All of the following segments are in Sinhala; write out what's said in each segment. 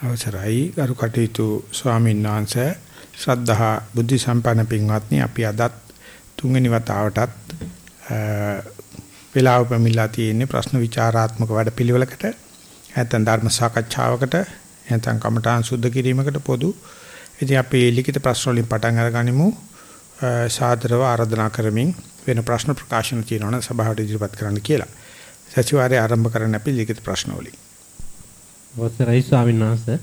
අවසරයි. ගරු කටයුතු ස්වාමීන් වහන්සේ ශ්‍රද්ධහා බුද්ධ සම්පන්න පින්වත්නි අපි අදත් තුන්වෙනි වතාවටත් වේලාව පැමිණලා තියෙන්නේ ප්‍රශ්න විචාරාත්මක වැඩපිළිවෙලකට නැත්නම් ධර්ම සාකච්ඡාවකට නැත්නම් කමඨාන් සුද්ධ කිරීමකට පොදු. ඉතින් අපි ලිඛිත ප්‍රශ්න වලින් පටන් අරගනිමු. සාදරව ආරාධනා කරමින් වෙන ප්‍රශ්න ප්‍රකාශන තියෙනවා නම් සභාවට ඉදිරිපත් කරන්න කියලා. සතිವಾರය ආරම්භ කරන්න අපි ලිඛිත ප්‍රශ්න වලින්. අවසරයි ස්වාමීන් වහන්සේ.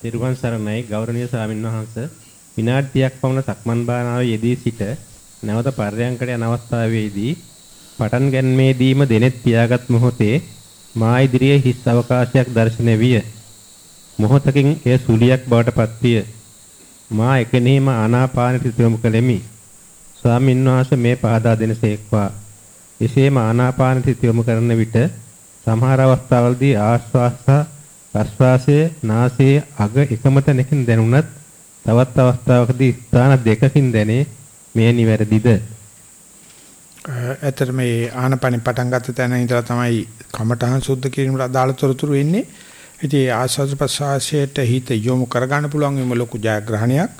තිරුවන් සරණයි ගෞරවනීය ස්වාමීන් වහන්සේ. විනාඩි 30ක් පමණ සක්මන් භාවනාවේ යෙදී සිට නැවත පර්යංකට යන අවස්ථාවේදී පටන් ගැනීමේදීම දෙනෙත් පියාගත් මොහොතේ මා ඉදිරියේ හිස් අවකාශයක් දැర్శණය විය. මොහොතකින් එය සුලියක් බවට පත්විය. මා එකෙනීම ආනාපානට යොමු කළෙමි. ස්වාමීන් වහන්සේ මේ පහදා දෙනසේක්වා. එසේම ආනාපානට යොමු කරන විට සමහර අවස්ථාවලදී ආශ්වාස ප්‍රශ්වාසයේ නාසයේ අග එකම තැනකින් දැනුණත් තවත් අවස්ථාවකදී ස්ථාන දෙකකින් දැනේ මේ නිවැරදිද? ඇතර මේ ආනපන පටන් ගත්ත තැන ඉඳලා තමයි කමඨහන් සුද්ධ කිරීමට අදාළ තොරතුරු එන්නේ. ඉතින් ආස්වාද ප්‍රසආසයට හිත යොමු කරගන්න පුළුවන් වෙම ලොකු ජයග්‍රහණයක්.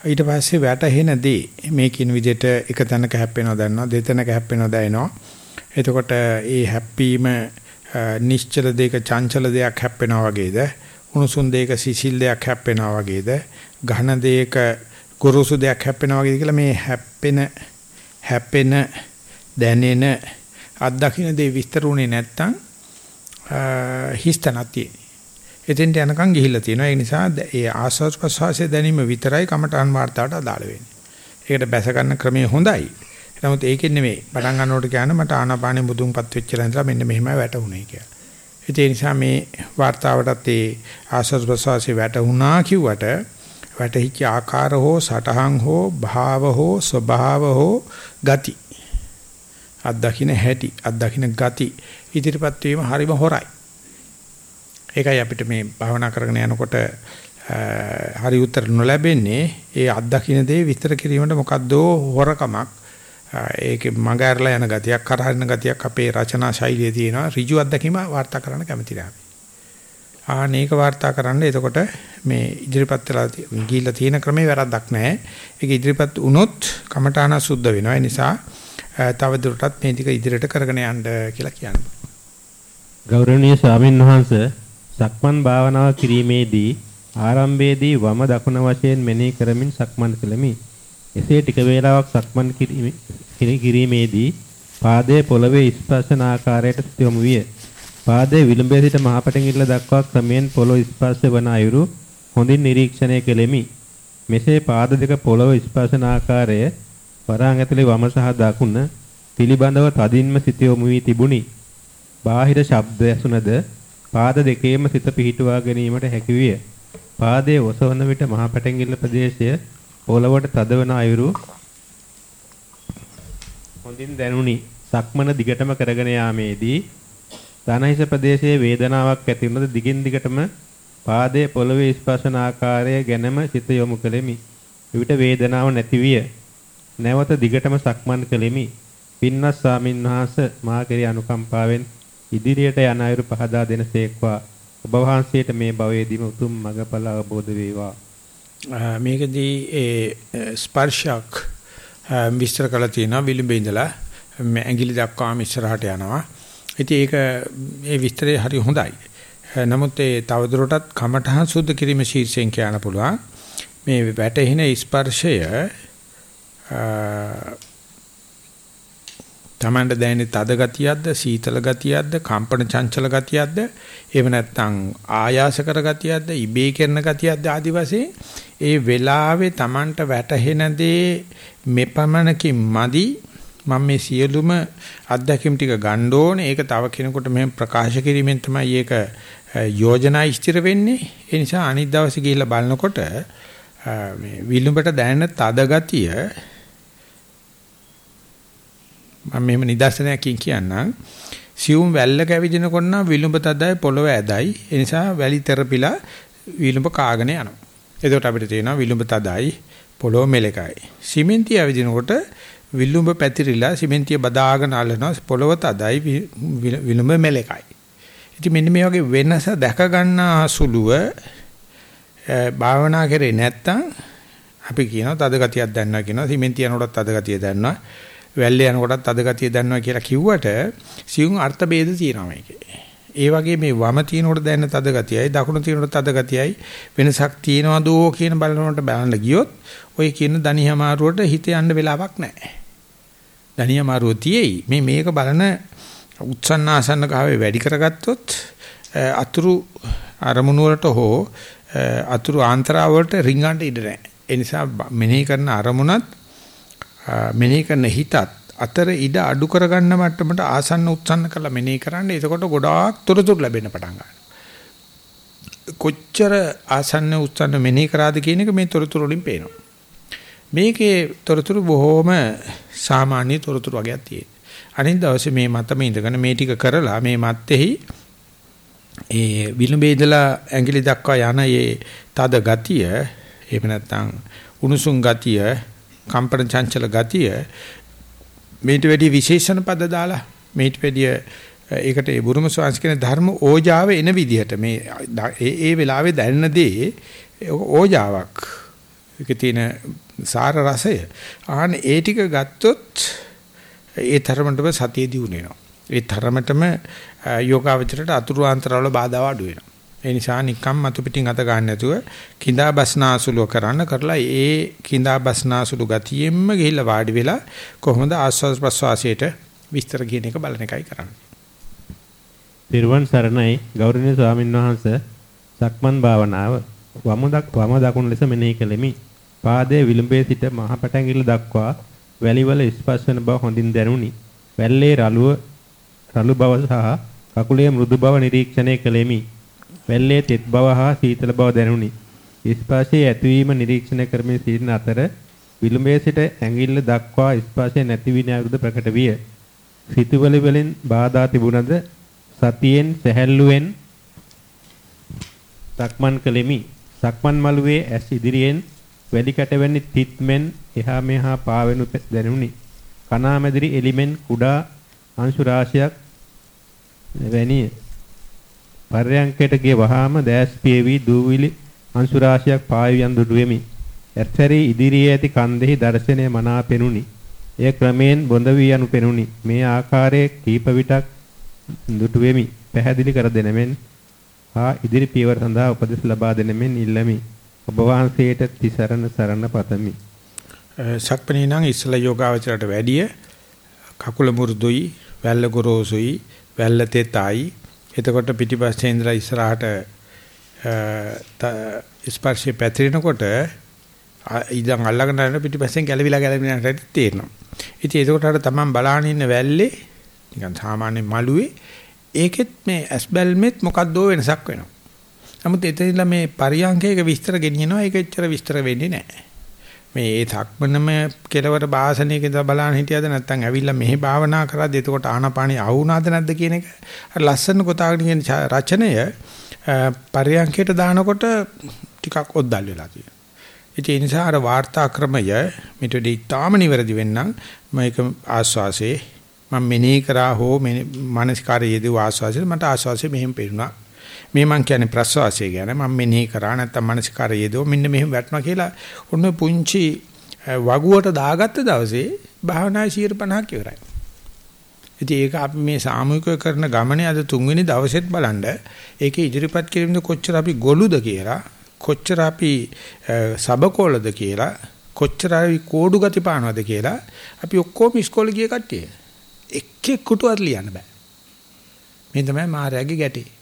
ඊට පස්සේ වැටහෙන දේ මේ කියන විදිහට එක තැනක හැප්පෙනවා දැනනවා දෙතැනක හැප්පෙනවා දැනෙනවා. එතකොට ඒ හැප්පීම නිශ්චල දෙයක චංචල දෙයක් හැප්පෙනවා වගේද උණුසුම් දෙයක සිසිල් දෙයක් හැප්පෙනවා වගේද ඝන දෙයක ගුරුසු දෙයක් හැප්පෙනවා වගේද කියලා මේ හැප්පෙන හැපෙන දැනෙන අත්දකින්න දේ විස්තර උනේ නැත්තම් හිස්තනක් තියෙන. එතෙන්ට යනකම් ගිහිල්ලා තියෙනවා. ඒ නිසා ඒ ආස්වාද ප්‍රසවාසයේ දැනීම විතරයි කමඨාන් වාර්තාවට අදාළ වෙන්නේ. ඒකට බැස ගන්න ක්‍රමය හොඳයි. නමුත් ඒකෙන් නෙමෙයි පටන් ගන්නකොට කියන මට ආනාපානෙ මුදුන්පත් වෙච්චලා ඉඳලා මෙන්න මෙහෙමයි වැටුනේ කියලා. ඒ නිසා මේ වார்த்தාවටත් ඒ ආස්වාද ප්‍රසවාසයේ වැටුණා කිව්වට වැටහිච්ච ආකාර හෝ සටහන් හෝ භාව හෝ ස්වභාව හෝ ගති අත්දකින්න හැටි අත්දකින්න ගති ඉදිරිපත් වීම හරිම හොරයි. ඒකයි අපිට මේ භාවනා කරගෙන යනකොට හරි උත්තර නොලැබෙන්නේ ඒ අත්දකින්න දේ විස්තර කිරීමට මොකද්දෝ හොරකමක් ඒකේ මඟ ඇරලා යන ගතියක් කරහරින ගතියක් අපේ රචනා ශෛලියේ තියෙනවා ඍජු අත්දැකීම වාර්තා කරන්න කැමති නැහැ. ආනේක වාර්තා කරන්න එතකොට මේ ඉදිරිපත් වෙලා ගිහිල්ලා තියෙන ක්‍රමේ වැරද්දක් නැහැ. ඒක ඉදිරිපත් වුණොත් කමඨාන සුද්ධ වෙනවා. ඒ නිසා තව දුරටත් මේ ටික ඉදිරියට කරගෙන යන්න කියලා කියනවා. ගෞරවනීය ස්වාමින් වහන්සේ සක්මන් භාවනාව කිරීමේදී ආරම්භයේදී වම දකුණ වශයෙන් මෙනෙහි කරමින් සක්මන් කළෙමි. එසේ ටික වේලාවක් සක්මන් කිරීමේදී පාදයේ පොළවේ ස්පර්ශන ආකාරයට යොමු විය. පාදයේ විලුඹේ සිට මහපටඟිල්ල දක්වා ක්‍රමයෙන් පොළොව ස්පර්ශ වන අයුරු හොඳින් නිරීක්ෂණය කෙලෙමි. මෙසේ පාද දෙක පොළොව ස්පර්ශන ආකාරය වරාන් ඇතුලේ වම සහ දකුණ පිළිබඳව තදින්ම සිත යොමු වී තිබුණි. බාහිර ශබ්ද ඇසුනද පාද දෙකේම සිත පිහිටුවා ගැනීමට හැකි විය. පාදයේ ඔසවන විට මහපටඟිල්ල ප්‍රදේශය පොළවට තදවන අයුරු හොඳින් දැනුනි. සක්මන දිගටම කරගෙන යාමේදී ධනහිස ප්‍රදේශයේ වේදනාවක් ඇති වුණද දිගින් දිගටම පාදයේ පොළවේ ස්පර්ශන ආකාරය ගැනම සිත යොමු කෙලෙමි. විවිධ වේදනාවක් නැති විය. නැවත දිගටම සක්මන් කෙලෙමි. පින්වත් ස්වාමින් වහන්සේ මා කෙරේ අනුකම්පාවෙන් ඉදිරියට යන අයුරු පහදා දෙනසේක්වා ඔබ වහන්සේට මේ භවයේදීම උතුම් මඟඵල අවබෝධ වේවා. මේකදී ඒ ස්පර්ශයක් විස්තර කරලා තියෙනවා විලිඹේ ඉඳලා ඇඟිලි දක්වාම ඉස්සරහට යනවා. ඉතින් ඒක ඒ විස්තරේ හරි හොඳයි. නමුත් ඒ තවදුරටත් කමඨහං සුද්ධ කිරීම ශීර්ෂයෙන් කියන්න පුළුවන්. මේ වැටෙන ස්පර්ශය තමන්ට දැනෙන තද ගතියක්ද සීතල ගතියක්ද කම්පන චංචල ගතියක්ද එහෙම නැත්නම් ආයාස කර ගතියක්ද ඉබේ කරන ගතියක්ද ආදි වශයෙන් ඒ වෙලාවේ තමන්ට වැටහෙන දේ මෙපමණකින් මදි. මම මේ සියලුම අත්දැකීම් ටික ගන්න ඕනේ. ඒක තව කෙනෙකුට මෙහෙම ප්‍රකාශ කිරීමෙන් තමයි ඒක යෝජනා ඉස්තිර වෙන්නේ. ඒ නිසා අනිත් දවසේ ගිහිල්ලා බලනකොට මේ විලුඹට දැනෙන තද ගතිය මම මෙහෙම නිදර්ශනයකින් කියන්නම්. සියුම් වැල්ලක ඇවිදිනකොට නම් විලුඹ තදයි පොළව ඇදයි. ඒ නිසා වැලි තෙරපිලා විලුඹ කාගෙන යනවා. එතකොට අපිට තේරෙනවා විලුඹ තදයි පොළව මෙලකයි. සිමෙන්තිය ඇවිදිනකොට විලුඹ පැතිරිලා සිමෙන්තිය බදාගෙන අල්ලනවා පොළව තදයි විලුඹ මෙලකයි. ඉතින් මෙන්න මේ වගේ වෙනස දැක ගන්න සුළුව භාවනා කරේ නැත්තම් අපි කියනවා තද ගතියක් දැනනවා කියනවා සිමෙන්ති යනකොටත් තද ගතිය දැනනවා වැල්ලේ යනකොටත් තද ගතිය දැනනවා කියලා කිව්වට සියුම් අර්ථ ભેද තියෙනවා මේකේ. ඒ වගේ මේ වම තිනකොට දැනෙන තද ගතියයි දකුණු තිනකොට තද ගතියයි වෙනසක් තියනවදෝ කියන බලනකොට බලන්න ගියොත් ඔය කියන දණියමාරුවට හිත යන්න වෙලාවක් නැහැ. දණියමාරුව තියේයි මේ මේක බලන උත්සන්නාසන්න කාවේ වැඩි කරගත්තොත් අතුරු අරමුණු වලට හෝ අතුරු ආන්තරාව වලට රිංගන්න ඉඩ නැහැ. ඒ නිසා මෙනෙහි කරන අරමුණත් මෙනෙහි කරන හිතත් අතර ඉඩ අඩු කරගන්න මට්ටමට ආසන්න උත්සන්න කරලා මෙනෙහි කරන්න. එතකොට ගොඩාක් තොරතුරු ලැබෙන්න පටන් ගන්නවා. කොච්චර ආසන්න උත්සන්න මෙනෙහි කරාද කියන එක මේ තොරතුරු වලින් පේනවා. මේකේ තොරතුරු බොහොම සාමාන්‍ය තොරතුරු වගේක් තියෙනවා. අනිත් දවසේ මේ මතම ඉඳගෙන මේ ටික කරලා මේ මත්තේහි ඒ විලුඹේ ඉඳලා ඇඟිලි දක්වා යන මේ තද ගතිය එහෙම නැත්නම් උණුසුම් ගතිය කම්පන චංචල ගතිය මේට වැඩි විශේෂණ පද දාලා මේට වැඩි ඒකට ඒ බුරුම ස්වාංශ කියන ධර්ම ඕජාව එන විදිහට මේ ඒ ඒ වෙලාවේ දැනෙන දේ ඕජාවක්. ඒකේ තියෙන සාර රසය. ආන ඒ ටික ගත්තොත් ඒ තරමටම සතිය දියුණු වෙනවා. ඒ තරමටම යෝගාවචරයට අතුරු අන්තරවල බාධා අඩු වෙනවා. ඒ නිසා නිකම් මතු පිටින් අත ගන්න නැතුව කිඳා බස්නාසුලුව කරන්න කරලා ඒ කිඳා බස්නාසුලු ගතියෙන්ම ගිහිල්ලා වාඩි වෙලා කොහොමද ආස්වාද ප්‍රසවාසයට විස්තර කියන එක බලන එකයි කරන්නේ. තිරුවන් සරණයි ගෞරවනීය ස්වාමීන් වහන්ස සක්මන් භාවනාව වම දක් වම දකුණු ලෙස මෙනෙහි කෙලෙමි. පාදයේ විලුඹේ සිට මහ පැටැඟිල්ල දක්වා වැලිවල ස්පර්ශ වන බව හොඳින් දැනුනි. වැල්ලේ රළුව රළු බව සහ කකුලේ මෘදු බව නිරීක්ෂණය කෙලෙමි. වැල්ලේ තෙත් බව හා සීතල බව දැනුනි. ස්පර්ශයේ ඇතිවීම නිරීක්ෂණය කරමින් සිටින අතර විලුඹේ සිට ඇඟිල්ල දක්වා ස්පර්ශය නැති විනායුද ප්‍රකට විය. සිතුවල වලින් බාධා තිබුණද සතියෙන් සැහැල්ලුවෙන් සක්මන් කළෙමි. සක්මන් මළුවේ ඇස් ඉදිරියෙන් වැඩි කැටවැනි තිත්මෙන් එහා මෙහා පාවෙනු දැනුනි. කණාමැදිරි එලිමෙන් කුඩා අංශු රාශියක් වැනිය පර්යංකයට ගිය වහාම දැස් පියවි දූවිලි අංශු රාශියක් පාවියන් දුටු වෙමි. එර්තරී ඉදිරියේ ඇති කන්දෙහි දර්ශනය මනා පෙනුනි. එය ක්‍රමයෙන් බොඳ වී යනු පෙනුනි. මේ ආකාරයේ කීප විටක් දුටු වෙමි. පැහැදිලි කර දෙනෙමින් හා ඉදිරි පියවර සඳහා උපදෙස් ලබා දෙනෙමින් ඉල්ලමි. ඔබ වහන්සේට තිසරණ සරණ පතමි. සක්පණී නම් ඉස්සල යෝගාවචරයට වැඩිය කකුල මුරුදුයි, වැල්ල ගොරෝසුයි, වැල්ල තෙතයි එතකොට පිටිපස්සේ ඉඳලා ඉස්සරහට ස්පර්ශය පැතිරෙනකොට ඉඳන් අල්ලගෙන යන පිටිපස්සෙන් ගැලවිලා ගැලවිලා යන හැටි තේරෙනවා. ඉතින් ඒකට අර තමන් බලාගෙන ඉන්න වැල්ලේ නිකන් සාමාන්‍ය මළුවේ ඒකෙත් මේ ඇස්බල්මෙත් මොකක්දෝ වෙනසක් වෙනවා. නමුත් එතනilla මේ පරියංකයක විස්තර ගෙනියනවා ඒක එච්චර විස්තර වෙන්නේ නැහැ. මේ ඒ තක්මනම කෙලවර භාසනයක ඉඳලා බලන්න හිටියද නැත්නම් ඇවිල්ලා මෙහි භාවනා කරාද එතකොට ආනාපානිය ආවුනාද නැද්ද කියන එක අර ලස්සන කොටාගෙන කියන රචනය පරියන්කයට දානකොට ටිකක් ඔද්දල් වෙලා තියෙනවා. ඒ නිසා අර වාර්තා ක්‍රමය මිටදී තාම නිවැරදි වෙන්නම් මේක ආස්වාසේ මම මෙනෙහි කරා හෝ මානසිකාරයේ යෙදුව ආස්වාසේ මට ආස්වාසේ මෙහෙම පේනවා. මේ මං කියන්නේ ප්‍රසවාසය ගැන. මම මෙනෙහි කරා නැත්තම් මානසිකාරය යෙදුව මෙන්න මෙහෙම වැටුණා කියලා ඔන්න පුංචි වගුවට දාගත්ත දවසේ භාවනා 50ක් ඉවරයි. ඉතින් ඒක අපි මේ සාමූහිකව කරන ගමනේ අද තුන්වෙනි දවසෙත් බලන්න ඒකේ ඉදිරිපත් කිරීමද කොච්චර අපි ගොළුද කියලා කොච්චර අපි සබකෝලද කියලා කොච්චර අපි කෝඩු ගති පානවද කියලා අපි ඔක්කොම ඉස්කෝලේ ගිය කට්ටිය. එක් එක්කටවත් ලියන්න බෑ. මේ තමයි මායාවේ ගැටේ.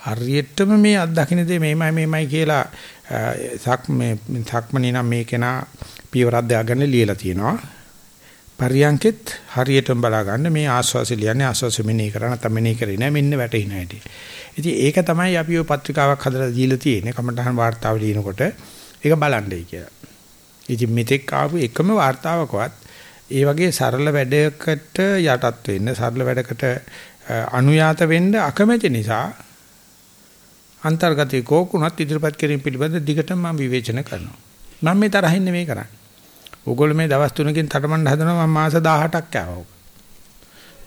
හරියටම මේ අත්දකින්න දේ මේමයි මේමයි කියලා සක් මේ සක්මණේ නම් මේ කෙනා පියවරක් දාගෙන ලියලා තියෙනවා. පරියන්කෙත් හරියටම බලා ගන්න මේ ආස්වාසය ලියන්නේ ආස්වාසය මෙනෙහි කරා නැත්නම් මෙනෙහි කරේ නෑ මෙන්න වැටෙන හැටි. ඉතින් ඒක තමයි අපි ඔය පත්‍රිකාවක් හදලා දීලා තියෙන්නේ කමටහන් වාර්තාව ලියනකොට ඒක බලන්නයි කියලා. ඉතින් මෙතෙක් ආපු එකම වාර්තාවකවත් ඒ වගේ සරල වැඩයකට යටත් වෙන්න සරල වැඩකට අනුයාත වෙන්න අකමැති නිසා අන්තර්ගතයේ කෝකුණත් ඉදිරිපත් කිරීම පිළිබඳ දිගටම මම විවේචන කරනවා. මම මේ තරහින් නෙමෙයි කරන්නේ. ඕගොල්ලෝ මේ දවස් තුනකින් තටමඬ හදනවා මම මාස 18ක් කෑවා.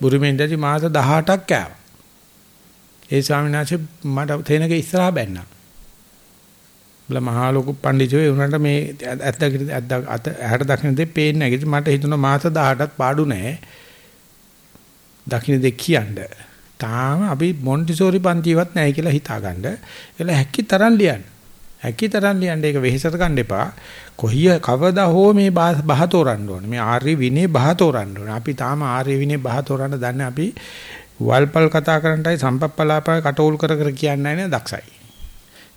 බුරුමෙන් දැදි මාස 18ක් කෑවා. ඒ ස්වාමීන් වහන්සේ මට තේනක ඉස්සරහා බැන්නා. බල මහා ලොකු පඬිතුමෝ ඒ උනට මේ ඇත්ත ඇත්ත අත ඇහැට දකින්න දෙයක් පේන්නේ නැහැ. ඉතින් මට හිතුණා මාස 18ක් පාඩු නැහැ. දකින්න දෙයක් කියන්න. තාම අපි මොන්ටිසෝරි පන්තිවත් නැහැ කියලා හිතාගන්න. ඒල හැකි තරම් ලියන්න. හැකි තරම් ලියන්න ඒක වෙහෙසට ගන්න එපා. කොහිය කවදා හෝ මේ බහ තෝරන්න ඕනේ. මේ ආර්ය විනය බහ තෝරන්න ඕනේ. අපි තාම ආර්ය විනය බහ තෝරන්න දන්නේ අපි වල්පල් කතා කරන්නටයි සම්පප්පලාපය කටෝල් කර කර කියන්නේ නැහැ දක්ෂයි.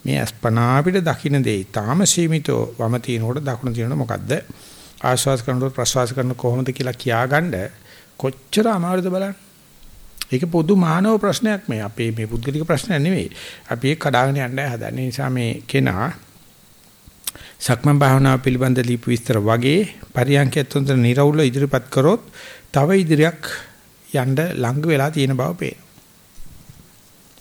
මේ අස්පනා අපිට දකින්න දෙයි. තාම සීමිතව වම තිනකොට දකුණ තිනකොට මොකද්ද? ආශ්වාස කරනකොට ප්‍රශ්වාස කරන කොහොමද කියලා කියාගන්න කොච්චර අමාරුද බලන්න. ඒක පොදු මානව ප්‍රශ්නයක් මේ අපේ මේ පුද්ගලික ප්‍රශ්නයක් නෙවෙයි. අපි ඒක කඩාගෙන යන්න හදන නිසා මේ කෙනා සක්මන් භාවනාව පිළිබඳ ලිපි විස්තර වගේ පරියන්කයත් හොඳ නිර්වුල ඉදිරිපත් කරොත් තව ඉදිරියක් යන්න ලඟ වෙලා තියෙන බව පේනවා.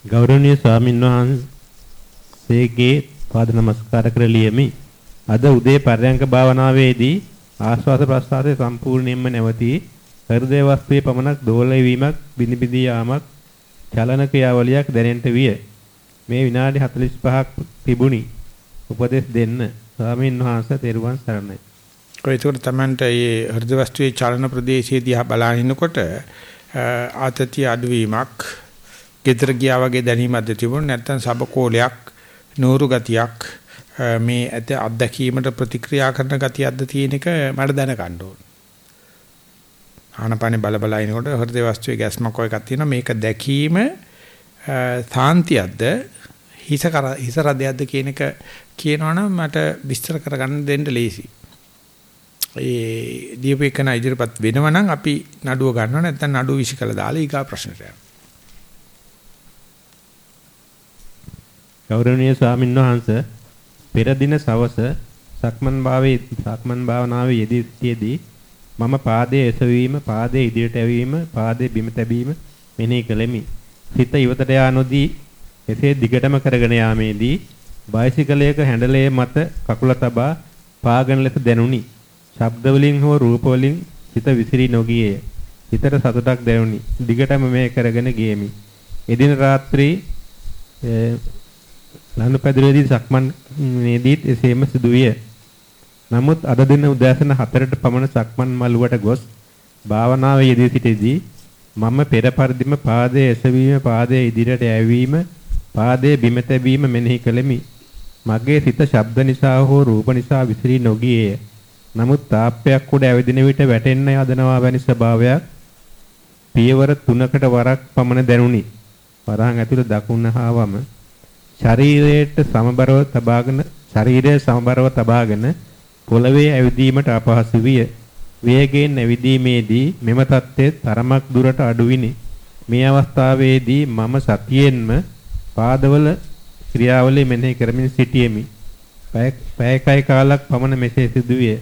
ගෞරවනීය ස්වාමීන් වහන්සේගේ පාද නමස්කාර කර ලියමි. අද උදේ පරයන්ක භාවනාවේදී ආශ්වාස ප්‍රශ්වාසයේ සම්පූර්ණයෙන්ම නැවතී හෘදය වස්තුවේ පමණක් දෝලණය වීමක් බිනිබිදී යාමක් චලන ක්‍රියාවලියක් දැනෙන්නට විය. මේ විනාඩි 45ක් තිබුණි. උපදෙස් දෙන්න. ස්වාමීන් වහන්සේ තෙරුවන් සරණයි. කොයිතොර තමන්ට මේ හෘද වස්තුවේ චලන ප්‍රදේශයේදී බලනකොට ආතතිය අඩුවීමක්, gedara ගියා වගේ දැනීමක්ද තිබුණ නැත්නම් සබකෝලයක්, නూరు ගතියක් මේ ඇත අත්දැකීමට ප්‍රතික්‍රියා කරන ගතියක්ද තියෙන එක මට දැනගන්න ඕන. ආනපනේ බල බල ඉනකොට හෘද වස්තුවේ ගැස්මක් වගේ එකක් තියෙනවා මේක දැකීම සාන්තියක්ද හිස කර හිස රදයක්ද කියන එක කියනවනම් මට විස්තර කරගන්න දෙන්න ලේසි. ඒ දීපේකන ඉදිරිපත් වෙනවනම් අපි නඩුව ගන්නවා නැත්නම් නඩුව විශ්කල දාලා ඊගා ප්‍රශ්නට යනවා. ගෞරවනීය ස්වාමින්වහන්සේ පෙර දින සවස සක්මන් භාවයේ සක්මන් භාවනාවේ යෙදීදී මම පාදයේ එසවීම, පාදයේ ඉදිරියට ඇවීම, පාදයේ බිම තැබීම මෙනෙහි කළෙමි. සිත ඉවතට යා නොදී එසේ දිගටම කරගෙන යාමේදී බයිසිකලයක හැන්ඩලයේ මත කකුල තබා පාගන ලෙස දැනුනි. ශබ්ද වලින් හෝ රූප වලින් සිත විසිරී නොගියේය. හිතට සතුටක් දැනුනි. දිගටම මේ කරගෙන ගියෙමි. එදින රාත්‍රී ලනුපැදුරේදී සක්මන් නේදීත් එසේම සිදුවිය. නමුත් අද දින උදෑසන 4ට පමණ සක්මන් මළුවට ගොස් භාවනාවේ යෙදී සිටදී මම පෙර පරිදිම පාදයේ එසවීම පාදයේ ඉදිරියට යැවීම පාදයේ බිම තැබීම මෙනෙහි කළෙමි. මගේ සිත ශබ්ද නිසා හෝ රූප නිසා විසිරී නොගියේය. නමුත් තාප්පයක් උඩ ඇවිදින විට වැටෙන්න යදනවා වැනි ස්වභාවයක් පියවර 3කට වරක් පමණ දැනුනි. වරහන් ඇතුළේ දකුණ හා වම ශරීරයට සමබරව තබාගෙන ශරීරය සමබරව තබාගෙන පොළවේ ඇවිදීමට අපහසු විය. වේගයෙන් ඇවිදීමේදී මෙම தත්ත්වය තරමක් දුරට අඩු විනි. මේ අවස්ථාවේදී මම සතියෙන්ම පාදවල ක්‍රියාවලිය මෙනෙහි කරමින් සිටියෙමි. පැයකයි කාලක් පමණ මෙසේ සිදුවිය.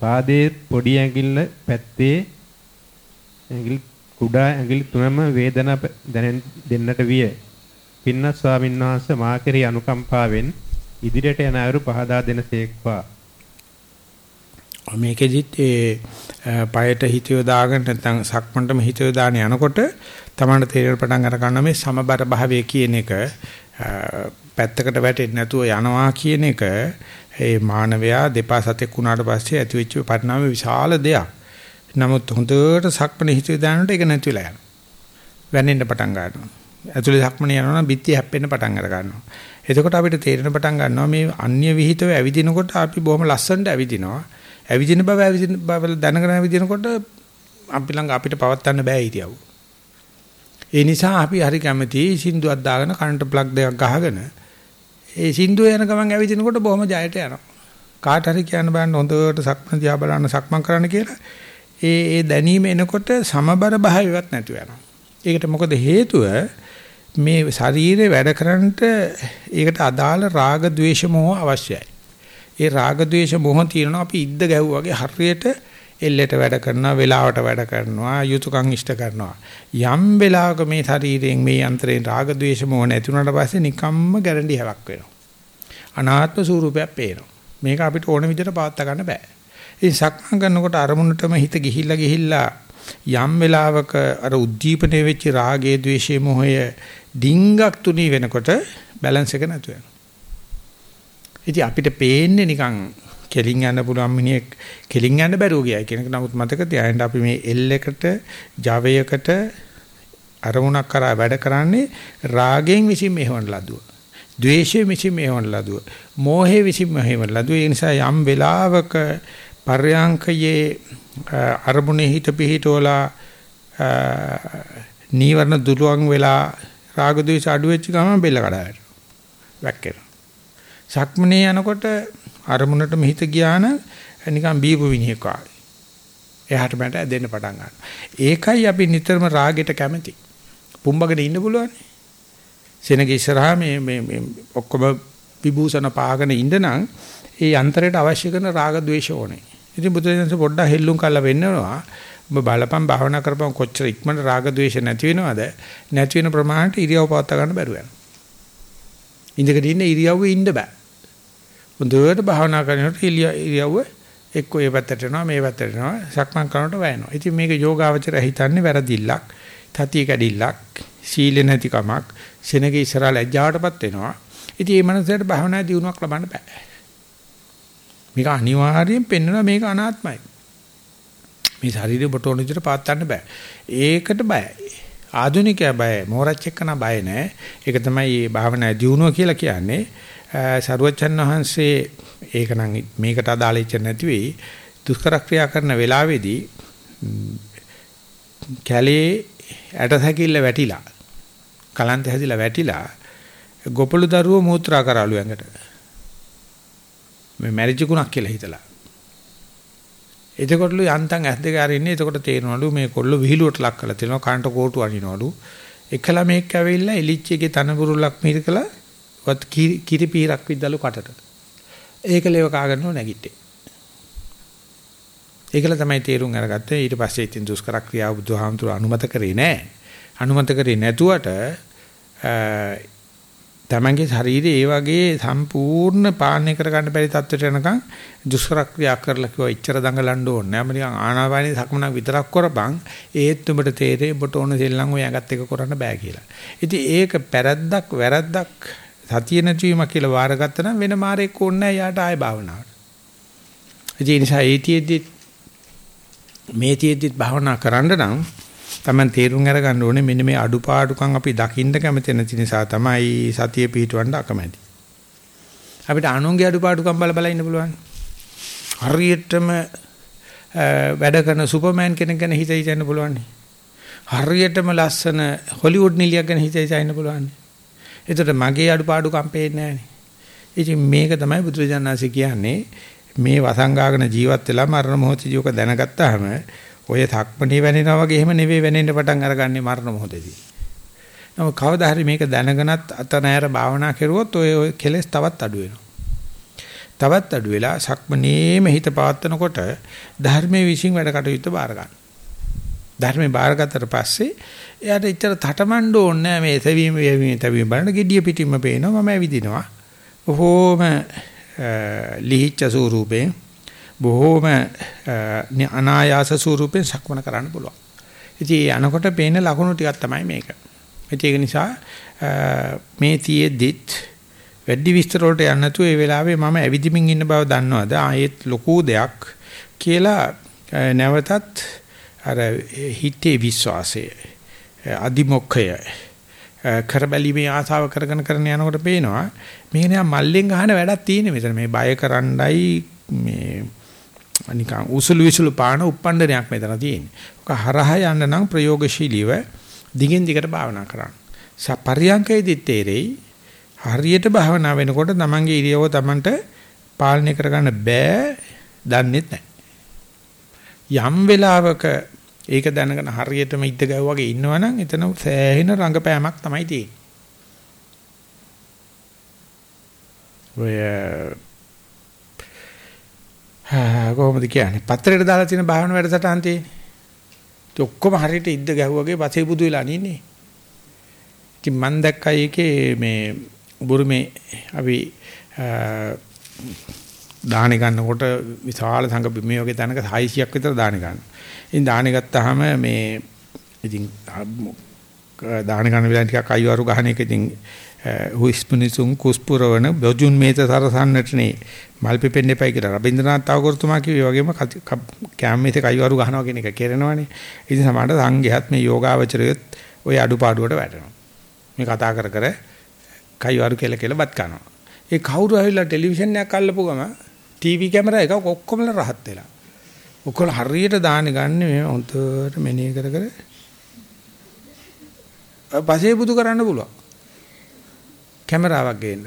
පාදයේ පොඩි ඇඟිල්ල පැත්තේ ඇඟිලි කුඩා ඇඟිලි තුනම වේදනාව දැනෙන් දෙන්නට විය. පින්නස් ස්වාමීන් වහන්සේ මා කෙරෙහි අනුකම්පාවෙන් ඉදිරියට යන අයුරු පහදා දෙනසේක්වා. මේකෙදිත් ඒ පයට හිත යොදාගෙන නැත්නම් සක්මන්ටම හිත යොදාන යනකොට තමන්ට තේරෙන පටන් අර ගන්න මේ සමබර භාවය කියන එක පැත්තකට වැටෙන්නේ නැතුව යනවා කියන එක ඒ මානවයා දෙපා සතෙක් වුණාට පස්සේ ඇතිවෙච්ච පරිණාම විශාල දෙයක්. නමුත් හොඳට සක්මනේ හිත යොදානට ඒක නැති වෙලා යනවා. වැනෙන්න පටන් ගන්නවා. ඇතුලේ සක්මනේ යනවා නම් බිත්ති හැප්පෙන්න පටන් අර ගන්නවා. එතකොට අපිට තේරෙන පටන් ගන්නවා මේ අන්‍ය විහිිතව ඇවිදිනකොට අපි බොහොම ලස්සනට ඇවිදිනවා. ඇවිදින බව ඇවිදින බව දැනගෙන ඇවිදිනකොට අපි ළඟ අපිට පවත්වන්න බෑ හිටියව. ඒ නිසා අපි හරි කැමති සින්දුවක් දාගෙන කරන්ට් ප්ලග් දෙකක් ගහගෙන ඒ සින්දුව යන ගමන් ඇවිදිනකොට බොහොම ජයට යනවා. කාට හරි කියන්න බෑන හොඳට සක්මන් දිහා බලන්න සක්මන් කරන්න කියලා. ඒ ඒ දැනීම එනකොට සමබර භාවයවත් නැතුව යනවා. ඒකට මොකද හේතුව මේ ශරීරේ වැඩ කරන්නට ඒකට අදාළ රාග ద్వේෂ මොහ අවශ්‍යයි. ඒ රාග ద్వේෂ මොහ තියෙනවා. අපි ඉද්ද ගැහුවා වගේ හරියට එල්ලෙට වැඩ කරනවා වේලාවට වැඩ කරනවා යුතුයකම් ඉෂ්ට කරනවා. යම් වෙලාවක මේ ශරීරයෙන් මේ යන්ත්‍රයෙන් රාග ద్వේෂ මොහ නැති වුණාට පස්සේ නිකම්ම ගැරන්ටි හැවක් වෙනවා. අනාත්ම ස්වරූපයක් පේනවා. මේක අපිට ඕන විදිහට පාත්ත ගන්න බෑ. ඉතින් සක්මන් කරනකොට අරමුණටම හිත ගිහිල්ලා ගිහිල්ලා යම් වෙලාවක අර උද්දීපනයේ වෙච්ච රාගයේ ද්වේෂයේ මොහය ඩිංගක් තුනී වෙනකොට බැලන්ස් එක නැතු වෙනවා ඉතින් අපිට පේන්නේ නිකන් කෙලින් යන්න පුළුවන් මිනිහෙක් කෙලින් යන්න බැරුව ගියයි කියන එක. නමුත් මතක තියාගන්න අපි මේ L එකට ජවයකට අරමුණක් කරා වැඩ කරන්නේ රාගයෙන් විසින් මෙහෙවන ලදුව. ද්වේෂයෙන් විසින් මෙහෙවන ලදුව. මෝහයෙන් විසින් මෙහෙවන ලදුව. ඒ නිසා යම් වෙලාවක පර්යාංකයේ අරමුණේ හිත පිහිටෝලා නීවරණ දුරුවන් වෙලා රාග ද්වේෂ අඩු වෙච්ච ගමන් බෙල්ල කඩාවට. වැක්කෙනවා. සක්මනේ යනකොට අරමුණට මෙහිත ගියාන නිකන් බීපු විනිහක ආවේ. එහාට මට දෙන්න පටන් ගන්නවා. ඒකයි අපි නිතරම රාගෙට කැමති. පුම්බකට ඉන්න පුළුවන්. සෙනග ඉස්සරහා මේ මේ මේ ඔක්කොම විභූෂණ පාගෙන ඉඳනං ඒ යන්ත්‍රයට අවශ්‍ය කරන රාග ద్వේෂ ඕනේ. ඉතින් බුදුදහම පොඩ්ඩක් හෙල්ලුම් කරලා වෙන්නනවා. ඔබ බලපන් භාවනා කරපන් කොච්චර ඉක්මනට රාග ద్వේෂ නැති වෙනවද? නැති වෙන ප්‍රමාණයට ඉරියව් පවත්වා ගන්න බැරුව යනවා. ඉඳගෙන ඉන්න ඉරියව්වේ ඉන්න බෑ. හොඳට භාවනා කරනකොට ඉරියව්ව එක්ක ඒ පැත්තට යනවා මේ පැත්තට යනවා සක්මන් කරනකොට වැයෙනවා. ඉතින් මේක යෝගාවචරය හිතන්නේ වැරදිල්ලක්, තතිය කැඩිල්ලක්, සීල නැතිකමක්, සෙනගේ ඉස්සරහා ලැජ්ජාවටපත් වෙනවා. ඉතින් මේ මනසට භාවනා දියුණුවක් ලබන්න බෑ. මේක අනිවාර්යෙන් පෙන්වනවා මේක අනාත්මයි. මේ ශරීරේ බොටෝන විදිහට පාත් ගන්න බෑ. ඒකට බයයි. ආධුනිකයා බයයි. මෝරච් එක්කන බය නෑ. ඒක තමයි මේ භාවනා දියුණුව කියලා කියන්නේ. සරුවචන් වහන්සේ ඒක නම් මේකට අදාළ ඉච්ච නැති වෙයි දුෂ්කර ක්‍රියා කරන වෙලාවේදී කැලේ ඇටසැකිල්ල වැටිලා කලන්ත හැදිලා වැටිලා ගොපළු දරුවෝ මූත්‍රා කරාලු ඇඟට. මේ මැරිජිකුණක් කියලා හිතලා. එතකොටලු යන්තම් ඇස් දෙක අරින්නේ එතකොට තේරෙනවලු මේ කොල්ල විහිළුවට ලක් කරලා තියෙනවා කාන්ට කෝටු අනිනවලු එකලා මේක ඇවිල්ලා එලිච්චිගේ තනබුරුලක් මිරිකලා වත් කිරි පීරක් විද්දලු කටට. ඒකලේව කාගෙනව නැගිට්ටේ. ඒකල තමයි තේරුම් අරගත්තේ ඊට පස්සේ ඉතින් දුෂ්කර ක්‍රියාව බුදුහාමුදුර අනුමත කරේ නැහැ. අනුමත කරේ නැතුවට තමන්ගේ ශරීරය ඒ වගේ සම්පූර්ණ පාලනය කරගන්න බැරි තත්ත්වයට යනකම් දුෂ්කර ක්‍රියා කරලා කිව්වා ඉච්චර දඟලන්න ඕනේ නැහැ. මම නිකන් ආනාපානී සක්මනක් විතරක් කරපන් ඒත් උඹට තේරෙයි ඔබට ඕන දෙල්ලන් ඔය ඇඟත් එක කරන්න බෑ කියලා. ඉතින් ඒක පැරද්දක් වැරද්දක් සතිය නැතිවීම කියලා වාරගත්තා නම් වෙන මාරෙක් ඕනේ නැහැ යාට ආය භාවනාවට. ඒ නිසා ඒතියෙදි මේ තියෙදි භාවනා කරන්න නම් Taman තේරුම් අරගන්න ඕනේ මෙන්න මේ අඩුපාඩුකම් අපි දකින්න කැමති නැති නිසා තමයි සතිය පිහිටවන්න අකමැති. අපිට අනුන්ගේ අඩුපාඩුකම් බල බල ඉන්න පුළුවන්. හරියටම වැඩ කරන සුපර්මෑන් කෙනෙක් ගැන හිත හිතන්න පුළුවන්. හරියටම ලස්සන හොලිවුඩ් නිලියක් ගැන හිත හිතන්න පුළුවන්. එතකොට මගේ අඩුපාඩුකම් පේන්නේ නැහැ. ඉතින් මේක තමයි බුදුරජාණන්සේ කියන්නේ මේ වසංගාගෙන ජීවත් වෙලා මරණ මොහොතදී ඔක දැනගත්තාම ඔය තක්මණේ වෙනිනවා වගේ එහෙම නෙවෙයි වෙනෙන්න පටන් අරගන්නේ මරණ මොහොතදී. නමුත් කවදා හරි මේක දැනගෙනත් අත නැර භාවනා කරුවොත් ඔය ඔය කෙලෙස් තවත් අඩු වෙනවා. තවත් අඩු වෙලා සක්මණේම හිත පවත්නකොට ධර්මයේ විශ්ින් වැඩ කටයුත්ත බාර ගන්න. ධර්මේ බාරගත්තට පස්සේ එයාට ඉතර තටමඬ ඕනේ නැහැ මේ එසවීම වේවීම තවීම බලන්න gediya පිටින්ම පේනවා මම ඇවිදිනවා. බොහෝම ලිහිච්ඡ ස්වරූපයෙන් බොහෝම අනායාස ස්වරූපයෙන් සක්මන කරන්න පුළුවන්. ඉතින් යනකොට පේන ලකුණු ටිකක් තමයි මේක. ඒක නිසා මේ තියේදිත් වැඩි විස්තර වලට යන්නේ නැතුව ඒ වෙලාවේ මම ඇවිදිමින් ඉන්න බව දන්නවද? ආයෙත් ලොකු දෙයක් කියලා නැවතත් අර හිතේ විශ්වාසය අදිමොක්ඛය කරබැලීමේ ආසාව කරගෙන කරන යනකොට පේනවා මේක නිකන් මල්ලෙන් ගහන වැඩක් තියෙන මෙතන මේ බය කරන්නයි මේ නිකන් උසුළු විසුළු පාන උප්පණ්ඩනයක් මෙතන තියෙන්නේ. ඔක හරහා යන්න නම් ප්‍රයෝගශීලීව දිගින් දිගට භාවනා කරන්න. සපරියංකයේදී තේරෙයි හරියට භාවනා වෙනකොට තමන්ගේ ඉරියව තමන්ට පාලනය කරගන්න බෑ දන්නේ නැහැ. යම් වෙලාවක ඒක දැනගෙන හරියටම ඉද්ද ගැව්වාගේ ඉන්නවනම් එතන සෑහෙන රංගපෑමක් තමයි තියෙන්නේ. ඔය කොහොමද කියන්නේ? පත්‍රයට දාලා තියෙන භාවන වැඩසටහන් තියෙන්නේ. ඒ ඔක්කොම හරියට ඉද්ද ගැහුවාගේ පසේ බුදු වෙලා නින්නේ. ඉතින් මම දැක්කා ඒකේ මේ බුරුමේ අපි දාහන ගන්නකොට විශාල සංඝ මේ වගේ තැනක 600ක් විතර දාහන ගන්න. ඉතින් දාහන ගත්තාම මේ ඉතින් දාහන ගන්න වෙලාව ටිකක් අයිවාරු ගහන එක ඉතින් හුස්පුනිසුන් කුස්පුරවන බොජුන් මේත සරසන්නටනේ මල් පිපෙන්න එපයි කියලා රබින්ද්‍රනාත් tagore තුමා කිව්වේ වගේම කැම්මේසේ කයිවරු ගහනවා කියන එක කරනවනේ. ඉතින් සමහරට සංඝයාත් මේ යෝගාවචරයොත් ওই අඩුපාඩුවට වැටෙනවා. මේ කතා කර කර කයිවරු කියලා කියලා බත් කනවා. ඒ කවුරු ඇවිල්ලා ටෙලිවිෂන් එකක් අල්ලපු ගම ටීවී කැමරා එකක් ඔක්කොම රහත් වෙලා. ඔක්කොම හරියට දාන්නේ ගන්න මේ හොන්තර මෙනේ කර කර පසේ බුදු කරන්න පුළුවන්. කැමරාවක් ගේන්න.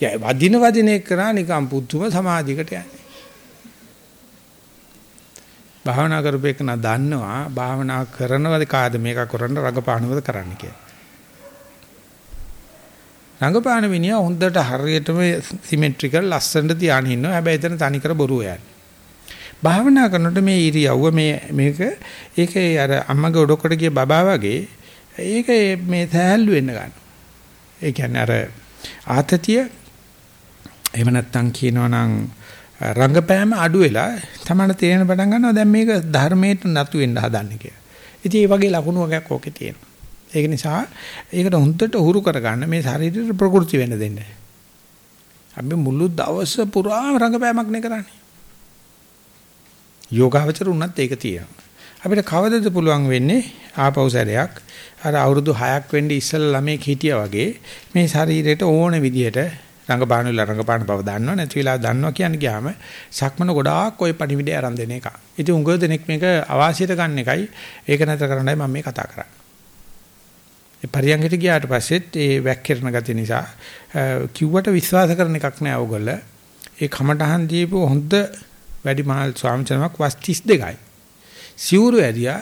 යා වදින වදින එක කරා නිකම් පුදුම සමාධියකට යන්නේ. භාවනා කරපේක නා දන්නවා භාවනා කරනවද කාද මේක කරන්න රඟපානවද කරන්න කියලා. රඟපාන මිනිහා හොඳට හරියටම සිමෙට්‍රිකල් ලස්සනට තියාගෙන ඉන්නවා. හැබැයි එතන තනිකර බොරුව යන්නේ. භාවනා කරනකොට මේ ඉරියව්ව මේ මේක ඒකේ අර අම්මගේ ඔඩොක්කට ගිය බබා වගේ ඒක මේ සෑහළු වෙන්න ගන්නවා. ඒ කියන්නේ අර ආතතිය එහෙම නැත්තම් කියනවනම් රංගපෑම අඩු වෙලා තමයි තේරෙන පටන් ගන්නවා දැන් මේක ධර්මයට නතු වෙන්න හදන්නේ කියලා. ඉතින් මේ වගේ ලකුණු වගේක් ඕකේ තියෙනවා. ඒක නිසා ඒකට හොඳට උහුරු කරගන්න මේ ශරීරයට ප්‍රකෘති වෙන්න දෙන්න. අපි මුළු දවස පුරාම රඟපෑමක් නේ කරන්නේ. යෝගාවචර උනත් ඒක තියෙනවා. අපිට කවදද පුළුවන් වෙන්නේ ආපහු සැරයක් අර අවුරුදු 6ක් වෙන්නේ ඉස්සෙල්ලා ළමෙක් හිටියා වගේ මේ ශරීරයට ඕන විදිහට රඟපාන විල රඟපාන බව දන්නවා නැති වෙලා දන්නවා කියන්නේ ගියාම සක්මන ගොඩාක් ওই පණිවිඩය ආරම්භ දෙන එක. ඉතින් උඟ දෙනෙක් මේක අවාසියට ගන්න එකයි ඒක නැතර කරන්නයි මම මේ කතා කරන්නේ. ඒ පරියංගයට ගියාට පස්සෙත් ඒ වැක්කිරන ගතිය නිසා කිව්වට විශ්වාස කරන එකක් නෑ ඕගොල්ලෝ. ඒ කමටහන් දීපු හොඳ වැඩිමහල් ස්වාමීන් වහන්සේ 32යි. සිවුරු ඇරියා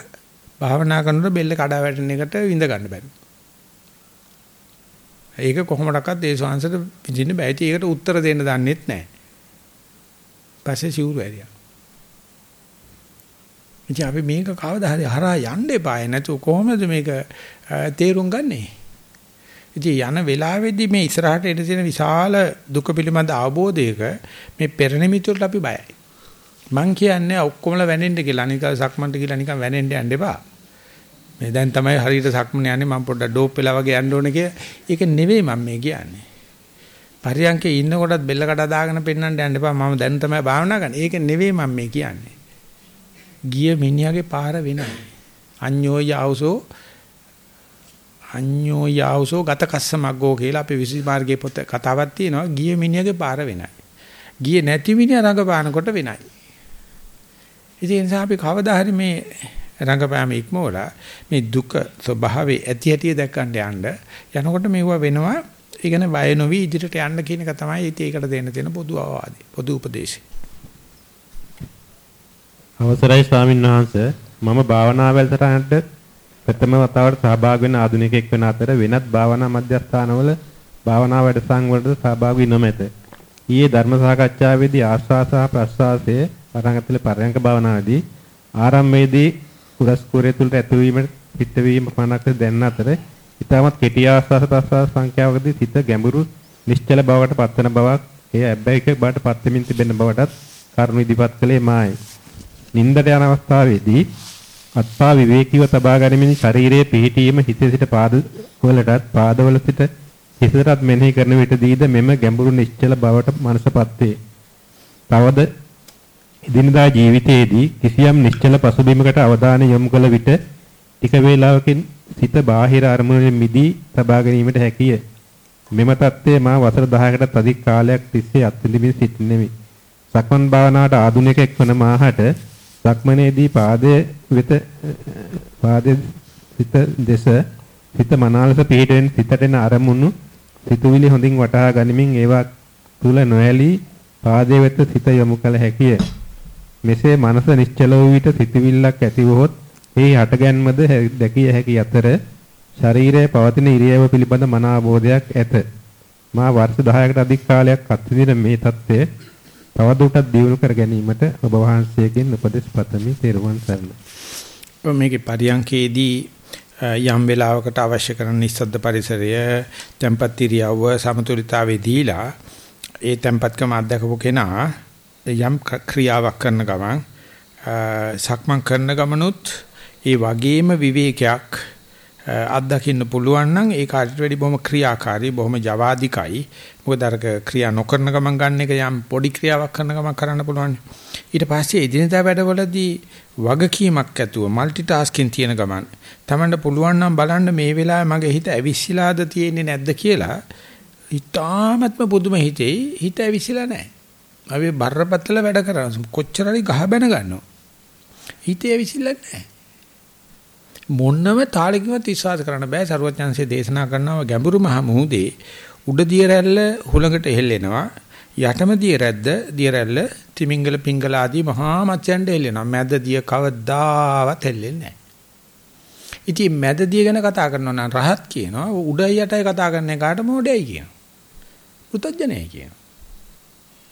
භාවනා කරනකොට බෙල්ල කඩා වැටෙන එකට විඳ ගන්න බැරි. ඒක කොහොමඩක්වත් ඒ ශාංශයට විඳින්න බෑ. ඒකට උත්තර දෙන්න දන්නෙත් නැහැ. පස්සේ සිවුරු ඇරියා. ඉතින් අපි මේක කවදා හරි හරහා යන්න එපාය නැතු කොහොමද මේක තේරුම් ගන්නේ? ඉතින් යන වෙලාවේදී මේ ඉස්සරහට එන තියෙන විශාල දුක පිළිබඳ අවබෝධයක මේ පෙරනිමිතුට අපි බයයි. මං කියන්නේ ඔක්කොමලා වැනෙන්න කියලා අනික සක්මන්ට කියලා නිකන් වැනෙන්න යන්න එපා. මේ දැන් තමයි හරියට සක්මන යන්නේ මම පොඩ්ඩක් ඩෝප් වෙලා වගේ යන්න ඕනේ කියලා. ඒක නෙවෙයි මම මේ කියන්නේ. පරියන්කේ ඉන්නකොටත් බෙල්ල කඩ දාගෙන පෙන්නන්න යන්න එපා. මම දැන් තමයි භාවනා කරන්නේ. ඒක නෙවෙයි මම මේ කියන්නේ. ගිය මිනිහාගේ පාර වෙනයි. අඤ්ඤෝ යවසෝ අඤ්ඤෝ යවසෝ ගත කස්සමග්ගෝ කියලා අපේ විසි මාර්ගයේ පොත කතාවක් තියෙනවා. ගිය මිනිහාගේ පාර වෙනයි. ගියේ නැති මිනිහා රඟපානකොට වෙනයි. ඉතින් ඒ නිසා අපි කවදා හරි මේ රංගපෑම ඉක්මවලා මේ දුක ස්වභාවයේ ඇති ඇති දැක්කන්න යන්න යනකොට මේවා වෙනවා ඒ කියන්නේ බය නොවි ඉදිරියට යන්න කියන එක තමයි ඉතින් ඒකට දෙන්න තියෙන පොදු අවවාදය පොදු උපදේශය අවසරයි ස්වාමීන් වහන්ස මම භාවනා වැඩසටහනට ප්‍රථම වතාවට සහභාගී වෙන ආධුනිකයෙක් වෙන අතර වෙනත් භාවනා මධ්‍යස්ථානවල භාවනා වැඩසටහන් වලට සහභාගී නොමැත. ඊයේ ධර්ම සාකච්ඡාවේදී ආස්වාස ප්‍රස්වාසයේ පරංගතල පරයන්ක භාවනාවේදී ආරම්භයේදී කුරස්කුරේ තුලට ඇතුළවීමට පිටවීම පමණක් දැනන අතර ඊටමත් කෙටි ආස්වාස ප්‍රස්වාස සංඛ්‍යාවකදී සිත ගැඹුරු නිශ්චල බවකට පත්වන බවක් එය ඇබ්බැහික බවට පත්වෙමින් තිබෙන බවටත් කරුණු ඉදිරිපත් කළේ මායි. නින්දට යන අවස්ථාවේදී අත්පා විවේකීව තබා ගැනීමෙන් ශරීරයේ පිහිටීම හිතේ සිට පාද වලටත් පාදවල සිට හිසටත් මෙනෙහි කරන විටදීද මෙම ගැඹුරු නිශ්චල බවට මනසපත් වේ. තවද එදිනදා ජීවිතයේදී කිසියම් නිශ්චල පසුබිමකට අවධානය යොමු කළ විට ටික වේලාවකින් සිත බාහිර අරමුණෙන් මිදී තබා ගැනීමට හැකිය. මෙම தත්ත්වය මා වසර 10කටත් අධික කාලයක් තිස්සේ අත්විඳිමින් සිටින්නෙමි. සක්මන් භාවනාවට ආධුනිකෙක් වන මාහට සක්මනේදී පාදයේ වෙත පාදයේ සිත දෙස සිත මනාලස පිහිටෙන් සිතට එන අරමුණු සිතුවිලි හොඳින් වටහා ගනිමින් ඒවා තුල නොඇලී පාදයේ වෙත සිත යොමු කළ හැකිය. මෙසේ මනස නිශ්චල වූ විට සිතවිල්ලක් ඇතිවහොත් ඒ හටගැන්මද දැකිය හැකි අතර ශරීරයේ පවතින ඉරියව්ව පිළිබඳ මන අවබෝධයක් ඇත. මා වර්ෂ 10කට අධික කාලයක් අත්විඳින මේ தත්ත්වය තවදුරටත් දියුණු කර ගැනීමට ඔබ වහන්සේගෙන් උපදෙස් පතමි. තෙරුවන් සරණයි. මේකේ පරියන්කේදී යම් වෙලාවකට අවශ්‍ය කරන නිස්සද්ද පරිසරය, tempat ඉරියව්ව සමතුලිතතාවේ දීලා ඒ tempatකම අත්දකපු කෙනා යම් ක්‍රියාවක් කරන ගමන් සක්මන් කරන ගමනුත් ඒ වගේම විවේකයක් අත්දකින්න පුළුවන් නම් ඒ කාර්යයට වැඩි බොහොම ක්‍රියාකාරී බොහොම ජවාදිකයි. මොකද අර ක්‍රියා නොකරන ගමන් ගන්න එක යම් පොඩි ක්‍රියාවක් කරන ගමන් කරන්න පුළුවන්. ඊට පස්සේ එදිනදා වැඩවලදී වගකීමක් ඇතුව মালටි ටාස්කින් තියෙන ගමන් තමන්ට පුළුවන් නම් බලන්න මේ වෙලාවේ මගේ හිත ඇවිස්සීලාද තියෙන්නේ නැද්ද කියලා ඊටාමත්ම පුදුම හිතේ හිත ඇවිස්සීලා නැහැ. අපි බරපතල වැඩ කරන කොච්චර හරි ගහ බැන ගන්නවා. හිතේ ඇවිස්සීලා නැහැ. මොන්නම තාලකින්වත් විශ්වාස කරන්න බෑ. සරුවචාන්සේ දේශනා කරනවා ගැඹුරු මහ මුහුදේ උඩ දිය රැල්ල හුලඟට හෙල්ලෙනවා. යටම දිය රැද්ද දිය රැල්ල තිමිංගල පිංගල ආදී මහා මත්යන්ට හෙල්ලෙනවා. මැද දිය කවදාවත් හෙල්ලෙන්නේ නැහැ ඉතින් මැද දිය ගැන කතා කරනවා නම් රහත් කියනවා. උඩයි යටයි කතා කරන එකට මොඩේයි කියනවා. පුතඥයයි කියනවා.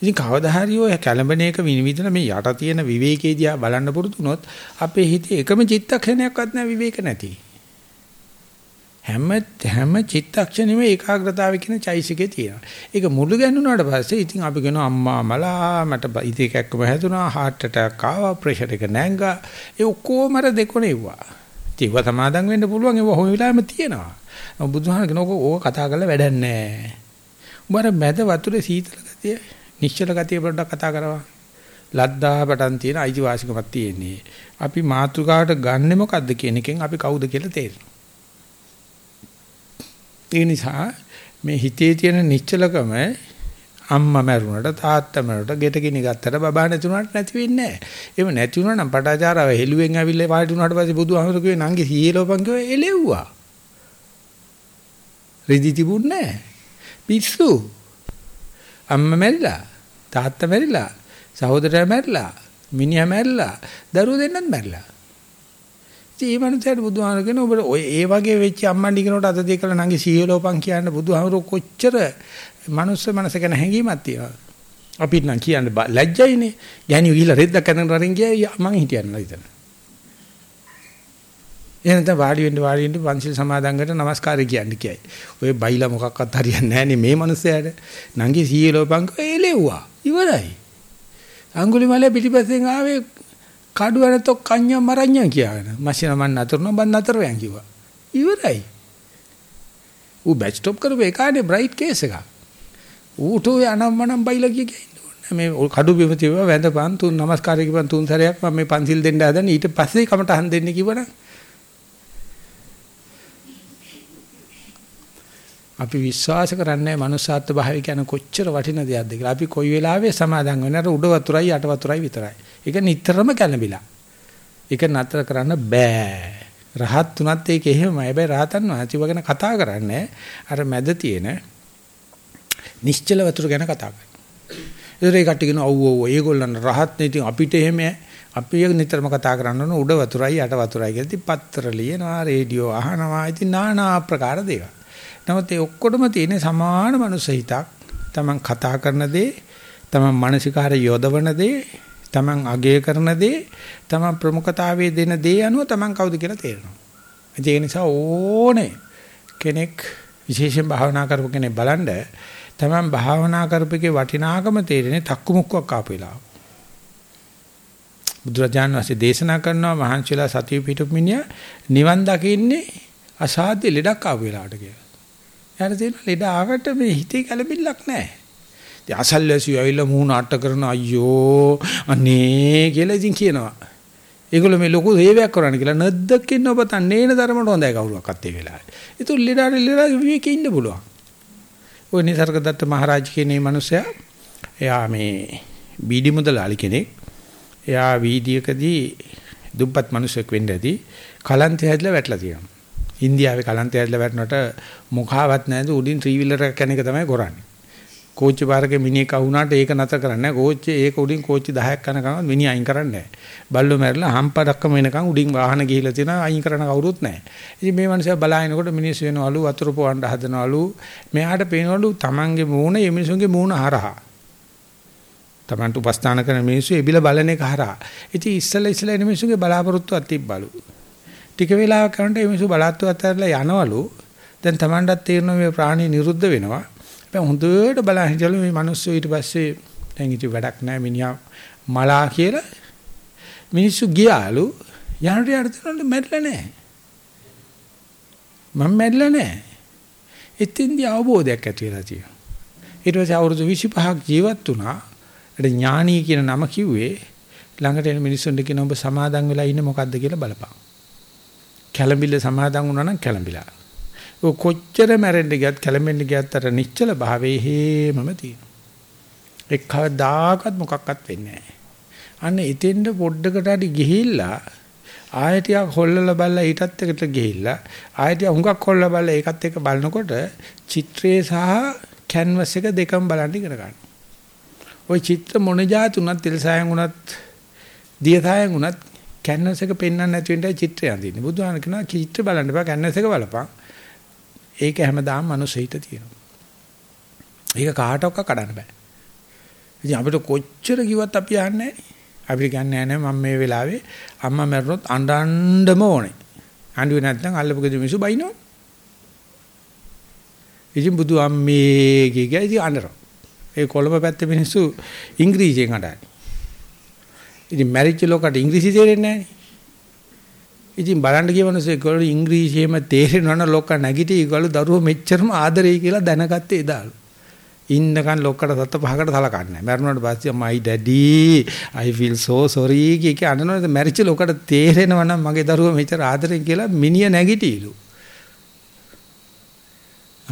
ඉතින් කවදා හරි ඔය කැළඹෙන එක විනිවිදන මේ යට තියෙන විවේකයේ දිහා බලන්න පුරුදු වුණොත් අපේ හිතේ එකම චිත්තක්ෂණයක්වත් නැහැ විවේක නැති. හැම හැම චිත්තක්ෂණෙම ඒකාග්‍රතාවය කියන චෛසිකේ තියෙනවා. ඒක මුළු ගැන්නුනාට පස්සේ ඉතින් අපි කියනවා අම්මා මලා මට ඉතේ කැක්කම හැදුනා heart attack ආවා pressure එක නැංගා ඒ ඔක්කොම අර දෙකොනේව්වා. ඉතින් ඒව සමාදම් වෙන්න පුළුවන් ඒව කොහොම වෙලාවෙම තියෙනවා. බුදුහාම කියනකො ඕක කතා කරලා වැඩක් නැහැ. උඹ මැද වතුරේ සීතල ගතිය නිශ්චල ගතිය පොඩ්ඩක් කතා කරවා. ලද්දා පටන් තියෙන අයිතිවාසිකමක් තියෙන්නේ. අපි මාතෘකාවට ගන්නෙ මොකද්ද කියන එකෙන් අපි කවුද කියලා තේරෙනවා. ඒ නිසා මේ හිතේ තියෙන නිශ්චලකම අම්මා මැරුණට තාත්තා මැරුණට ගෙට ගිනි ගත්තට බබා නැතුණාට නැති වෙන්නේ නැහැ. එහෙම නැති වුණා නම් පටාචාරව හෙළුවෙන් ඇවිල්ලා වාඩි වුණාට පස්සේ බුදුහාමුදුරු කිව්වේ නංගි සීලෝපන් කිව්වේ එලෙව්වා. රිදි තිබුණේ නැහැ. පිස්සු. අම්මා මැරිලා තාත්තා මැරිලා සහෝදරයා මැරිලා මිනිහා මැරිලා දරුවෝ දෙන්නත් මැරිලා ඉතින් මේ මනුස්සයාට බුදුහාමර කියන ඔබ ඔය ඒ වගේ වෙච්ච අම්මන්ඩි කෙනෙකුට අත දෙක කළා නංගි සීයලෝපන් කියන්න බුදුහාමර කොච්චර මනුස්ස මනස ගැන හැඟීමක් තියෙනවා අපිට නම් කියන්න ලැජ්ජයිනේ යන්නේ ගිහිල්ලා රෙද්දක් කරන රරින් ගියා මං හිටියන්න හිතන එහෙනම් දැන් වාඩි වෙන්න වාඩි වෙන්න පන්සිල් සමාදන් කරලා নমස්කාරය කියන්න කියයි. ඔය බයිලා මොකක්වත් හරියන්නේ නැහැ නේ මේ මිනිස්සයාට. නංගි සීයලෝපංක එලෙව්වා. ඉවරයි. අඟුලිමාලේ පිටිපස්සෙන් ආවේ කඩුවනතෝ කන්‍යා මරඤ්ඤා කියන. මැෂින මන් නතර බන් නතර වයන් කිව්වා. ඉවරයි. ඌ බැච් ස්ටොප් කරපු එකානේ බ්‍රයිට් කේස් එක. ඌට ඔය අනම්මනම් බයිලා කිය කියන්නේ මේ කඩු බිම තියව වැඳපන් තුන් নমස්කාරය කිව්වන් තුන් සැරයක් මම මේ පන්සිල් දෙන්න හදන ඊට පස්සේ කමට අහන් දෙන්න කිව්වනම් අපි විශ්වාස කරන්නේ මනුස්සාත්ව භාවය කියන කොච්චර වටින දෙයක්ද කියලා. අපි කොයි වෙලාවෙ සමාදන් වෙන්නේ අර උඩ වතුරයි යට වතුරයි විතරයි. ඒක නිතරම කැළඹිලා. ඒක නතර කරන්න බෑ. රහත් තුනත් ඒක එහෙමයි. හැබැයි රහතන් වහන්සේ වගේන කතා කරන්නේ අර මැද තියෙන නිශ්චල වතුර ගැන කතා කරනවා. ඒතරේ කට්ටිය කියන ඔව් ඔව් ඒගොල්ලන් රහත් නේ ඉතින් අපිට එහෙම අපි නිතරම කතා කරන්න ඕන උඩ වතුරයි යට වතුරයි කියලා. ඉතින් පත්‍ර ලියනවා, රේඩියෝ අහනවා. ඉතින් নানা ආකාර දේවල්. නමුත් ඒ ඔක්කොටම තියෙන සමාන මනුස්ස හිතක්. Taman කතා කරන දේ, Taman මානසිකාරය යොදවන දේ, Taman අගය කරන දේ, Taman ප්‍රමුඛතාවයේ දෙන දේ අනුව Taman කවුද කියලා තේරෙනවා. ඒ නිසා ඕනේ කෙනෙක් විශේෂයෙන් භාවනා කරපු කෙනෙක් බලන්න Taman භාවනා කරපුකේ වටිනාකම තේරෙන්නේ තක්කු මුක්කක් ආපු වෙලාව. බුදුරජාණන් වහන්සේ දේශනා කරනවා මහන්සියලා සතිය පිටුපු මිනිහා නිවන් දකින්නේ අසාධ්‍ය ලෙඩක් ආපු වෙලාවට කියලා. එයාට තියෙන ලෙඩ ආවට මේ හිතේ කලබිල්ලක් නැහැ. ඉතින් අසල්වැසියෝ ඇවිල්ලා මූණ අට කරන අයියෝ අනේ කියලා ඉතින් කියනවා. ඒගොල්ලෝ මේ ලොකු සේවයක් කරන්න කියලා නැද්දකින් ඔබ තන්නේන ධර්මයට හොඳයි කවුරුවක්වත් ඒ වෙලාවේ. ඒතු ලෙඩාට ලෙඩා විවේකේ ඉන්න පුළුවන්. ඔය නිසර්ගදත්ත මහරජ කියන මේ මිනිසයා එයා මේ බීඩි මුදලාලි කෙනෙක්. එයා වීදියකදී දුප්පත් මිනිසෙක් වෙන්න ඇති කලන්තය හැදලා වැටලා තියෙනවා. ඉන්දියාවේ කලන්තය ඇදලා වැටුණට මොකාවත් නැද්ද උඩින් ත්‍රී වීලර් එකක් යන එක තමයි කරන්නේ. කෝච්චි පාරකේ මිනිහෙක් අහුණාට ඒක නැතර කරන්නේ නැහැ. කෝච්චි ඒක උඩින් කෝච්චි 10ක් යනකම් මිනිහ අයින් කරන්නේ නැහැ. බල්ලෝ මැරිලා හම්පඩක්කම වෙනකම් උඩින් වාහන ගිහිලා තියෙනවා අයින් කරන කවුරුත් නැහැ. ඉතින් මේ මනුස්සයා බලාගෙනකොට මිනිස්සු වෙනවලු වතුර පොවන්න හදනවලු. මෙයාට පේනවලු Tamange මූණ මේ මිනිසුන්ගේ මූණ හරහා. Tamanට උපස්ථාන කරන මිනිස්සු එබිල බලන එක හරහා. ඉතින් ඉස්සලා ඉස්සලා එන මිනිස්සුගේ බලාපොරොත්තුවක් තිබ්බලු. ටික වෙලාවක් කරනකොට මේ මිනිස්සු බලාත්තු අතරලා යනවලු. දැන් Tamanටත් තේරෙනවා මේ ප්‍රාණී නිරුද්ධ වෙනවා. හැබැයි හොඳට බලන් හිටලු මේ මිනිස්සු ඊට පස්සේ දැන් ඉති වැඩක් නැහැ මිනිහා මලා කියලා මිනිස්සු ගියාලු යනට යට තනවල මැරිලා නැහැ. මම මැරිලා නැහැ. එතෙන්දී අවබෝධයක් ඇති වෙලා තියෙනවා. ඊට පස්සේ අවුරුදු 25ක් ජීවත් වුණා. ඒට ඥානී කියන නම කිව්වේ ළඟට එන මිනිස්සුන්ට කියන ඔබ සමාදන් වෙලා ඉන්නේ මොකද්ද කියලා බලපන්. කැළඹිල්ල සමාදන් වුණා නම් කැළඹිලා. ඔය කොච්චර මැරෙන්න ගියත් කැළඹෙන්න ගියත් අර නිශ්චල භාවයේ හේමම තියෙනවා. ඒක කවදාකවත් මොකක්වත් වෙන්නේ නැහැ. අන්න එතෙන්ද පොඩ්ඩකට හරි ගිහිල්ලා ආයතියක් හොල්ලලා බලලා ඊටත් එකට ගිහිල්ලා ආයතිය හුඟක් හොල්ලලා බලලා ඒකත් එක්ක බලනකොට චිත්‍රයේ සහ කැන්වස් එක දෙකම බලන්න ඉගෙන ගන්න. ওই චිත්‍ර මොන જાතුණත් තෙල්සයන් උනත් දියසයන් උනත් කැන්වස් එක පෙන්වන්න නැති වෙන්නයි චිත්‍රය අඳින්නේ. බුදුහාම කියනවා චිත්‍ර බලන්න එපා කැන්වස් එක බලපන්. ඒක හැමදාම මනුස්ස හිත තියෙනවා. ඒක කාටවත් කඩන්න බෑ. ඉතින් අපිට කොච්චර කිව්වත් අපි යන්නේ නැහැ. අපිට කියන්නේ නැහැ මම මේ වෙලාවේ අම්මා මැරුණොත් අඬන්නම ඕනේ. අඬුවේ නැත්නම් අල්ලපු ගෙදර මිනිස්සු බයිනෝ. ඉතින් බුදු අම්මේ කිය ඉතින් අඬනවා. ඒ කොළඹ පැත්තේ මිනිස්සු ඉංග්‍රීසියෙන් අඬන්නේ. ඉතින් මැරිච්ච ලෝකට ඉංග්‍රීසි තේරෙන්නේ නැහැ. ඉතින් බලන්න කියවනසේ ඒගොල්ලෝ ඉංග්‍රීසියෙම තේරෙනවන ලෝක නැගිටි ඒගොල්ලෝ දරුවෝ මෙච්චරම ආදරෙයි කියලා දැනගත්තේ එදාලු. ඉන්නකන් ලොක්කට සත්ත පහකට සලකන්නේ නැහැ. මැරුණාට පස්සේ my daddy I feel so sorry කිය අනනොත් මැරිච්ච ලොකට තේරෙනවා නම් මගේ දරුවා මෙච්චර ආදරෙන් කියලා මිනිය නැගිටීලු.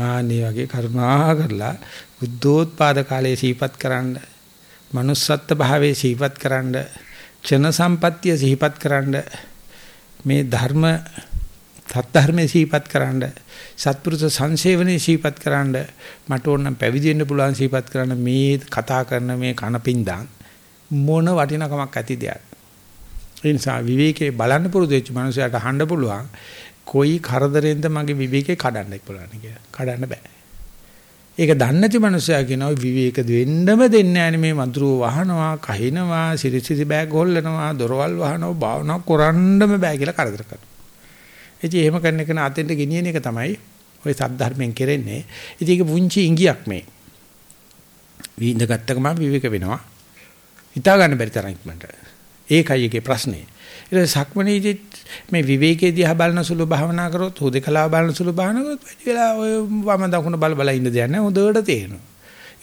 ආනේ වගේ කරුණා කරලා බුද්ධෝත්පාද කාලයේ සීපත් කරන්න, manussත්ත්ව භාවයේ සීපත් කරන්න, ක්ෂණ සම්පත්තිය සීපත් කරන්න මේ ධර්ම සත්‍ය සීපත් කරන්න සත්පුරුෂ සංසේවනයේ සීපත් කරන්න මට ඕන නම් පැවිදි වෙන්න පුළුවන් සීපත් කරන්න මේ කතා කරන මේ කනපින්දන් මොන වටිනකමක් ඇති දෙයක්. ඒ නිසා විවේකේ බලන්න පුරුදු වෙච්ච මනුස්සයාට අහන්න පුළුවන් කොයි කරදරෙන්ද මගේ විවේකේ කඩන්න පුළුවන් කියලා. කඩන්න බෑ. ඒක දන්නේ නැති මනුස්සයා කියනවා විවේක දෙන්නම දෙන්නේ නැහැ මේ මధుරව වහනවා, කහිනවා, සිරිසිරි බෑග් හොල්ලනවා, දොරවල් වහනවා, භාවනා කරන්නම බෑ කියලා කරදර කරනවා. ඉතින් එහෙම කරන එක නාතෙන්ට ගෙනියන එක තමයි ওই සද්ධර්මයෙන් කෙරෙන්නේ. ඉතින් ඒක පුංචි ඉඟියක් මේ. විඳගත්තකම විවේක වෙනවා. හිතා ගන්න බැරි තරම් ඉක්මනට. ඒකයි ඒකේ ප්‍රශ්නේ. ඊට සක්මනේජිත් මේ විවේකයේ දිහා බලන සුළු භාවනා කරොත් හුදකලාව බලන සුළු භාවනා කරොත් වැඩි වෙලා ඔය වම දකුණ බල බල ඉන්න දෙයක් නෑ හොඳට තේරෙනවා.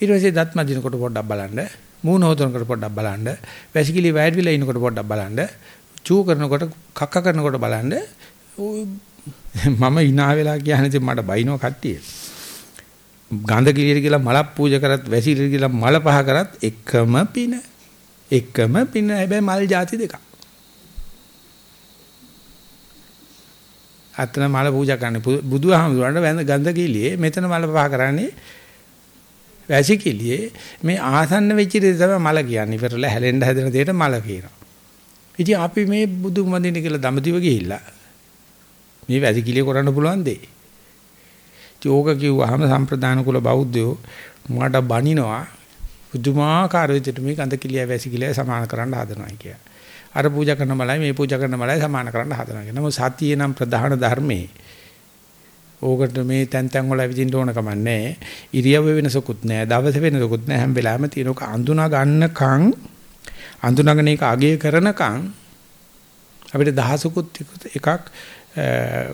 ඊට පස්සේ දත් මදිනකොට පොඩ්ඩක් බලන්න, මූණ හොදනකොට පොඩ්ඩක් බලන්න, වැසිකිලි වැයඩිලා ඉන්නකොට පොඩ්ඩක් බලන්න, චූ කරනකොට කක්ක කරනකොට බලන්න මම hina වෙලා කියන්නේ ඉතින් මට බයිනෝ කට්ටිය. ගඳ කිලියට කියලා මලක් පූජා කරත් වැසිලියට කියලා මල පහ කරත් එකම පින. එකම පින හැබැයි මල් ಜಾති දෙකක්. අතන මල පූජා කරන්නේ බුදුහාමුදුරන්ට වැඳ ගඳ කිලියේ මෙතන මල පහ කරන්නේ වැසිකිළියේ මේ ආසන්න වෙච්ච දේ තමයි මල කියන්නේ. ඉවරලා හැලෙන්න හැදෙන දෙයට මල කියනවා. ඉතින් අපි මේ බුදු වඳින්න කියලා දඹදිව ගිහිල්ලා මේ වැසිකිළිය කරන්න පුළුවන් දෙයි. ඕක කිව්වහම සම්ප්‍රදාන කුල බෞද්ධයෝ මට බනිනවා පුදුමාකාර විදිහට මේ ගඳ කිලිය වැසිකිළිය සමාන කරන්න හදනවා කිය. අර පූජා කරන මලයි මේ පූජා කරන මලයි සමාන කරන්න හදනවා කියන. නමුත් සතියේ නම් ප්‍රධාන ධර්මයේ ඕකට මේ තැන් තැන් වල විදින්න ඕන කම නැහැ. ඉරියව්ව වෙනසකුත් නැහැ. දවස වෙනසකුත් නැහැ. හැම වෙලාවෙම තියෙනක අඳුනා ගන්නකම් අඳුනගෙන ඒක අගය කරනකම් අපිට දහසකුත් එකක්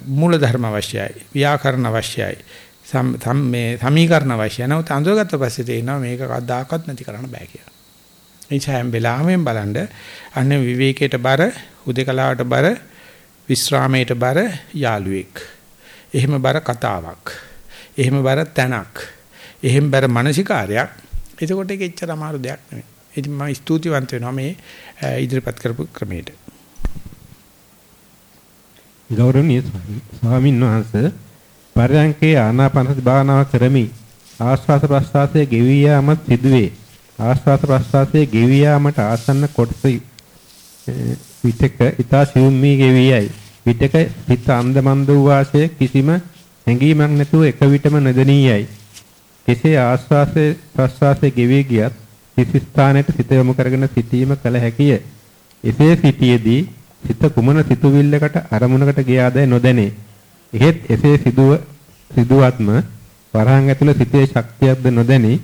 මූල ධර්ම අවශ්‍යයි ව්‍යාකරණ අවශ්‍යයි සම් මේ සමීකරණ අවශ්‍යයි නැවත අඳුරගත්ත පස්සේ තේිනවා මේක කවදාකවත් නැති කරන්න බෑ කියලා. ඒ නිසා හැම වෙලාවෙම බලන්න අන්න විවේකයට බර උදේකලාවට බර විස්රාමයට බර යාළුවෙක්. එහෙම බර කතාවක්. එහෙම බර තැනක්. එහෙම බර මානසිකාරයක්. එතකොට ඒක එච්චර අමාරු දෙයක් නෙවෙයි. ඉතින් මම ස්තුතිවන්ත වෙනවා මේ ඉදිරිපත් කරපු ක්‍රමයට. ගෞරවනීය ස්වාමීන් වහන්සේ පරයන්කේ ආනාපානසති භාවනාව කරමි. ආස්වාස ප්‍රස්වාසයේ ගෙවී යාමත් සිදුවේ. ආස්වාස ප්‍රස්වාසයේ ගෙවී යාමට ආසන්න කොටස විතක ඊතා සියුම් මී ගෙවී යයි. විතක හිත අන්දමන්ද වූ වාසයේ කිසිම හැඟීමක් නැතුව එක විටම නදනී යයි. කෙසේ ආස්වාසයේ ප්‍රස්වාසයේ ගෙවී ගියත් සිත ස්ථානයේ සිත යොමු කරගෙන සිටීම කල හැකිය. එසේ සිටියේදී සිත කුමන සිතුවිල්ලකට අරමුණකට ගියාදැයි නොදැනේ. එහෙත් එසේ සිදුව සිදුවත්ම වරහන් ඇතුළ සිතේ ශක්තියක්ද නොදැනි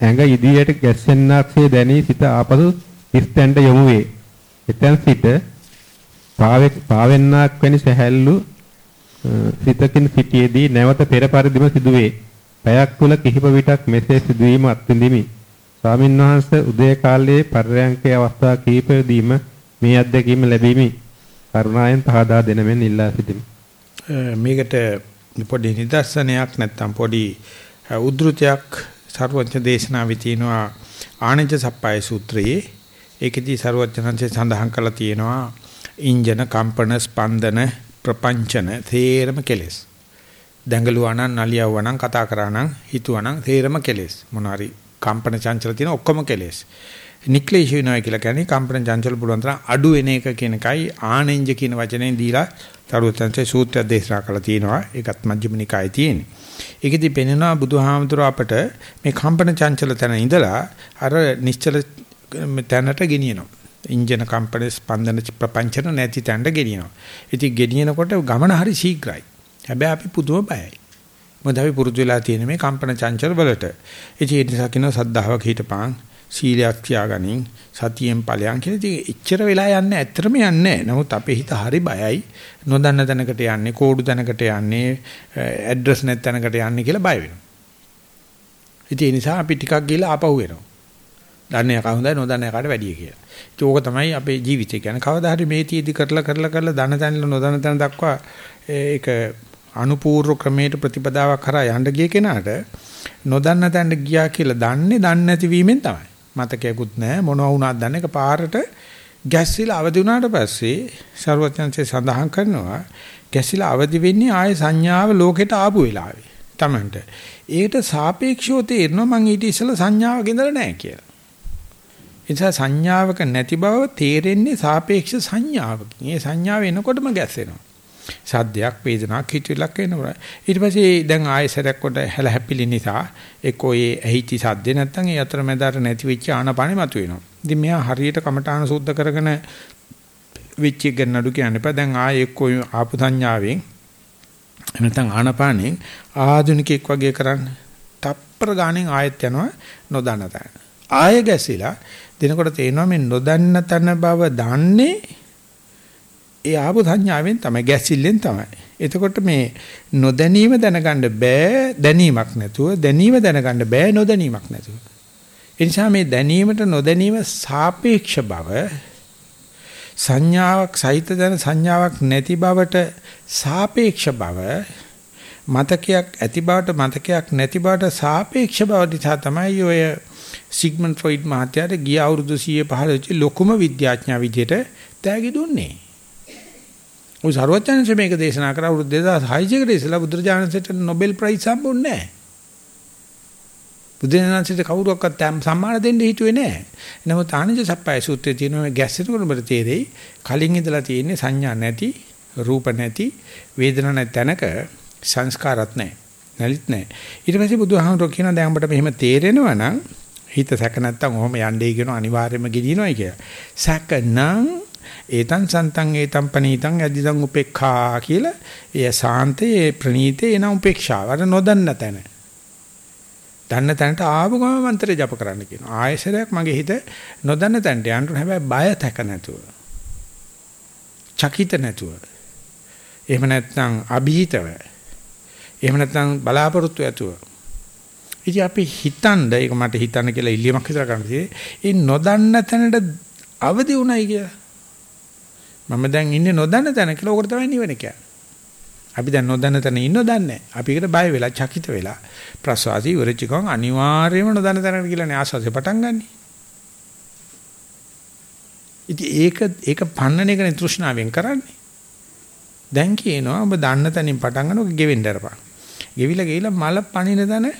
ඇඟ ඉදිරියට ගැස්සෙන්නාක්සේ දැනී සිත ආපසු ස්තැන්ට යොමු වේ. එතෙන් සිට පාවෙන්නාක් වැනි සැහැල්ලු සිතකින් සිටියේදී නැවත පෙර පරිදිම සිදුවේ. පැයක් තුල කිහිප විටක් මෙසේ සිදුවීම අත්විඳිමි. ස්වාමින්වහන්සේ උදේ කාලයේ පර්යංකේ අවස්ථා කිහිපෙදීම මේ අත්දැකීම ලැබීමි. කරුණාවෙන් පහදා දෙන මෙන් ඉල්ලා සිටිමි. මේකට පොඩි නිදර්ශනයක් නැත්නම් පොඩි උද්ෘතයක් සර්වඥ දේශනාවේ තියෙනවා ආනන්ද සප්පයි සූත්‍රයේ. ඒකෙදී සර්වඥාන්සේ සඳහන් කරලා තියෙනවා ඉන්ජන කම්පන ස්පන්දන ප්‍රපංචන තේරම කෙලෙස්. දැඟලුවා නම් නලියවුවා නම් කතා කරා නම් හිතුවා නම් තේරම කෙලෙස්. මොනවාරි කම්පන චංචල තියෙන ඔක්කොම කෙලෙස්. නික්ලේශ වෙනවා කියලා කියන්නේ කම්පන චංචල පුළුවන් තරම් අඩු වෙන එක කියන එකයි ආනෙන්ජ කියන වචනේ දීලා තරුවතන්සේ සූත්‍රය දේශනා කරලා තියෙනවා. ඒකත් මජ්ක්‍ධිම නිකායේ තියෙන. ඒකෙදි පෙනෙනවා බුදුහාමුදුර අපට මේ කම්පන චංචල තැන ඉඳලා අර නිශ්චල තැනට ගෙනියනවා. ඉන්ජන කම්පන ස්පන්දන ප්‍රපංචන නැති තැනට ගෙනියනවා. ඉතින් ගෙනියනකොට ගමන හරි ශීඝ්‍රයි. හැබැයි අපි පුදුම බයයි. මොකද අපි පුරුදු වෙලා තියෙන මේ කම්පන චංචල වලට. ඉතින් ඒ නිසා කියනවා සද්ධාවක හිටපන් සීලයක් තියාගනින් සතියෙන් ඵලයන් කියලා. ඉතින් එච්චර වෙලා යන්නේ ඇත්තටම යන්නේ නමුත් අපේ හිත හරි බයයි. නොදන්න තැනකට යන්නේ කෝඩු තැනකට යන්නේ ඇඩ්‍රස් නැත් තැනකට යන්නේ කියලා බය වෙනවා. ඉතින් ඒ නිසා අපි ටිකක් ගිහලා ආපහු එනවා. දන්නේ කා හොඳයි නොදන්නේ කාට වැඩිය කියලා. ඒක ඕක තමයි අපේ ජීවිතය කියන්නේ. කවදා හරි මේ තීදි කරලා කරලා කරලා දන තැනල නොදන්න තැන දක්වා ඒක අනුපූර්ව ක්‍රමයට ප්‍රතිපදාවක් කරා යන්න ගිය කෙනාට නොදන්න තැනට ගියා කියලා දන්නේ දන්නේ නැති වීමෙන් තමයි. මතකයක්වත් නැහැ මොනවා වුණාද දන්නේ එක පාරට ගැස්සිලා අවදි වුණාට පස්සේ ਸਰවඥාන්සේ සඳහන් කරනවා ගැස්සිලා අවදි වෙන්නේ ආයේ සංඥාව ලෝකෙට ආපු වෙලාවේ තමන්ට ඒකට සාපේක්ෂව තේරෙනවා මං ඊට ඉස්සෙල්ලා සංඥාවක ඉඳලා නැහැ කියලා. ඒ නිසා සංඥාවක නැති බව තේරෙන්නේ සාපේක්ෂ සංඥාවකින්. ඒ සංඥාව එනකොටම ගැස්සෙනවා. සද්දයක් වේදනාවක් හිතවිලක් වෙනවා. ඊට පස්සේ දැන් ආයෙසරයක් කොට හැල හැපිලි නිසා එක්කෝ ඒ ඇහිච්ච සද්දේ නැත්තම් ඒ අතරමැදට නැති වෙච්ච ආනපානෙ මතුවෙනවා. ඉතින් මෙයා හරියට කමඨාන සුද්ධ කරගෙන වෙච්ච එක නඩු කියන්න එපා. දැන් ආයෙ එක්කෝ ආපු සංඥාවෙන් නැත්තම් ආනපානෙන් ආධුනිකෙක් වගේ කරන්න. තප්පර ගාණෙන් ආයෙත් යනවා නොදන්න තැන. ආයෙ ගැසිලා දිනකොට තේනවා මේ නොදන්න තැන බව දන්නේ ඒ ආපු සංඥාවෙන් තමයි ගැසිල්ලෙන් තමයි. එතකොට මේ නොදැනීම දැනගන්න බෑ දැනීමක් නැතුව දැනීම දැනගන්න බෑ නොදැනීමක් නැතුව. ඒ නිසා මේ දැනීමට නොදැනීම සාපේක්ෂ බව සංඥාවක් සහිත දැන සංඥාවක් නැති බවට සාපේක්ෂ බව මතකයක් ඇති බවට මතකයක් නැති බවට සාපේක්ෂ බව නිසා තමයි ඔය සිග්මන්ඩ් ෆ්‍රොයිඩ් මහත්තයාට ගිය අවුරුදු 115 වෙච්ච ලොකුම විද්‍යාඥයා විදිහට තෑගි දුන්නේ. ඔය සර්වඥාන්සේ මේක දේශනා කරා අවුරුදු 2006 කට ඉස්සලා බුදුරජාණන්සේට නොබෙල් ප්‍රයිස් හම්බුන්නේ නැහැ. බුදුරජාණන්සේට කවුරුවක්වත් සම්මාන දෙන්න හිතුවේ නැහැ. නමුත් ආනන්ද සප්පයි සූත්‍රයේ තියෙන මේ ගැස්සෙනකොට ඔබට තේරෙයි කලින් ඉඳලා තියෙන්නේ සංඥා නැති, රූප නැති, වේදනා නැති තැනක සංස්කාරات නැහැ. නැලිත් නැහැ. ඊට පස්සේ බුදුහාමුදුරුවෝ කියනවා දැන් ඔබට මෙහෙම තේරෙනවා නම් හිත සැක නැත්තම් ඔහොම යන්නේ කියන අනිවාර්යයෙන්ම ගිනිනොයි කියලා. සැක නම් ඒතං සන්තං ඒතං පනීතං යදිදං උපේක්ඛා කියලා එය සාන්තේ ප්‍රණීතේ එන උපේක්ෂාව අර නොදන්න තැන. දන්න තැනට ආපු ගම මන්ත්‍රය ජප කරන්න කියනවා. ආයසරයක් මගේ හිත නොදන්න තැනට යන්න හැබැයි බය තැක නැතුව. චකිත නැතුව. එහෙම නැත්නම් අභීතව. එහෙම නැත්නම් බලාපොරොත්තු ඇතුව. ඉතින් අපි හිතනද ඒක මට හිතන්න කියලා ඉල්ලීමක් විතර කරන්නේ. ඒ නොදන්න තැනට අවදි උණයි කියලා. මම දැන් ඉන්නේ නොදන්න තැන කියලා ඕකට තමයි නිවන කියන්නේ. අපි දැන් නොදන්න තැන ඉන්නව දන්නේ අපි ඒකට බය වෙලා චකිත වෙලා ප්‍රසවාසී ඉවරචිකන් අනිවාර්යයෙන්ම නොදන්න තැනකට කියලානේ ආස්වාසේ පටන් ගන්නෙ. ඉතින් ඒක ඒක පන්නන එකනේ තෘෂ්ණාවෙන් කරන්නේ. දැන් කියනවා ඔබ දන්න තැනින් පටන් ගන්නකොට ගෙවෙන්න අරපන්. ගෙවිලා ගිහිලා මල පණින තැන,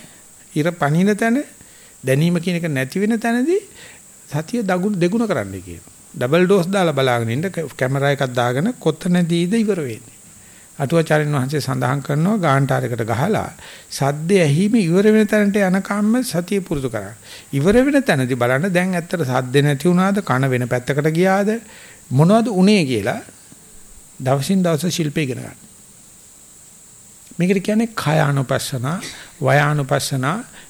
ඉර පණින තැන, දැනීම කියන එක නැති වෙන තැනදී සතිය දෙගුණ කරන්නයි කියනවා. ඩබල් ඩෝස් දාලා බලාගෙන ඉන්න කැමරා එකක් දාගෙන කොතනදීද ඉවර වෙන්නේ. අටුවාචාරින් වහන්සේ සඳහන් කරනවා ගාන්ටාරයකට ගහලා සද්ද ඇහිම ඉවර වෙන තැනට යනකම්ම සතිය පුරුදු කරා. ඉවර වෙන තැනදී බලන්න දැන් ඇත්තට සද්ද නැති වුණාද කන වෙන පැත්තකට ගියාද මොනවද උනේ කියලා දවසින් දවස ශිල්පේ ඉගෙන ගන්න. මේකට කියන්නේ කායානුපස්සන, වයානුපස්සන,